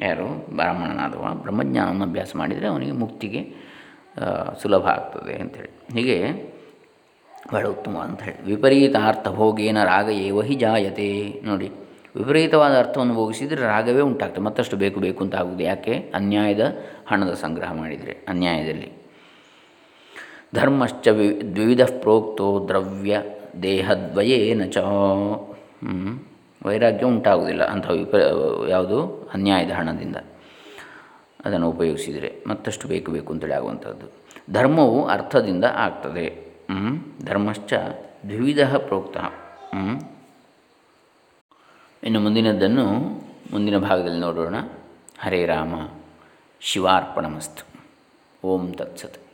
ಯಾರು? ಬ್ರಾಹ್ಮಣನಾದವ. ಬ್ರಹ್ಮಜ್ಞಾನವನ್ನು ಅಭ್ಯಾಸ ಮಾಡಿದರೆ ಅವನಿಗೆ ಮುಕ್ತಿಗೆ ಸುಲಭ ಆಗ್ತದೆ ಅಂಥೇಳಿ ಹೀಗೆ ಬಹಳ ಉತ್ತಮ ಅಂತ ಹೇಳಿ ವಿಪರೀತಾರ್ಥ ಭೋಗೇನ ರಾಗ ಏವ ಹಿ ಜಾಯತೆ. ನೋಡಿ ವಿಪರೀತವಾದ ಅರ್ಥವನ್ನು ಭೋಗಿಸಿದರೆ ರಾಗವೇ ಉಂಟಾಗ್ತದೆ. ಮತ್ತಷ್ಟು ಬೇಕು ಬೇಕು ಅಂತ ಆಗುವುದು. ಯಾಕೆ? ಅನ್ಯಾಯದ ಹಣದ ಸಂಗ್ರಹ ಮಾಡಿದರೆ, ಅನ್ಯಾಯದಲ್ಲಿ. ಧರ್ಮಶ್ಚ ವಿ ದ್ವಿಧ ಪ್ರೋಕ್ತೋ ದ್ರವ್ಯ ದೇಹದ್ವಯೇನ ಚ. ವೈರಾಗ್ಯ ಉಂಟಾಗುವುದಿಲ್ಲ ಅಂಥ ವಿಪ, ಯಾವುದು? ಅನ್ಯಾಯದ ಹಣದಿಂದ ಅದನ್ನು ಉಪಯೋಗಿಸಿದರೆ ಮತ್ತಷ್ಟು ಬೇಕು ಬೇಕು ಅಂತೇಳಿ ಆಗುವಂಥದ್ದು. ಧರ್ಮವು ಅರ್ಥದಿಂದ ಆಗ್ತದೆ. ಧರ್ಮಶ್ಚ ದ್ವಿಧ ಪ್ರೋಕ್ತ. ಇನ್ನು ಮುಂದಿನದ್ದನ್ನು ಮುಂದಿನ ಭಾಗದಲ್ಲಿ ನೋಡೋಣ. ಹರೇ ರಾಮ. ಶಿವಾರ್ಪಣಮಸ್ತು. ಓಂ ತತ್ಸತ್.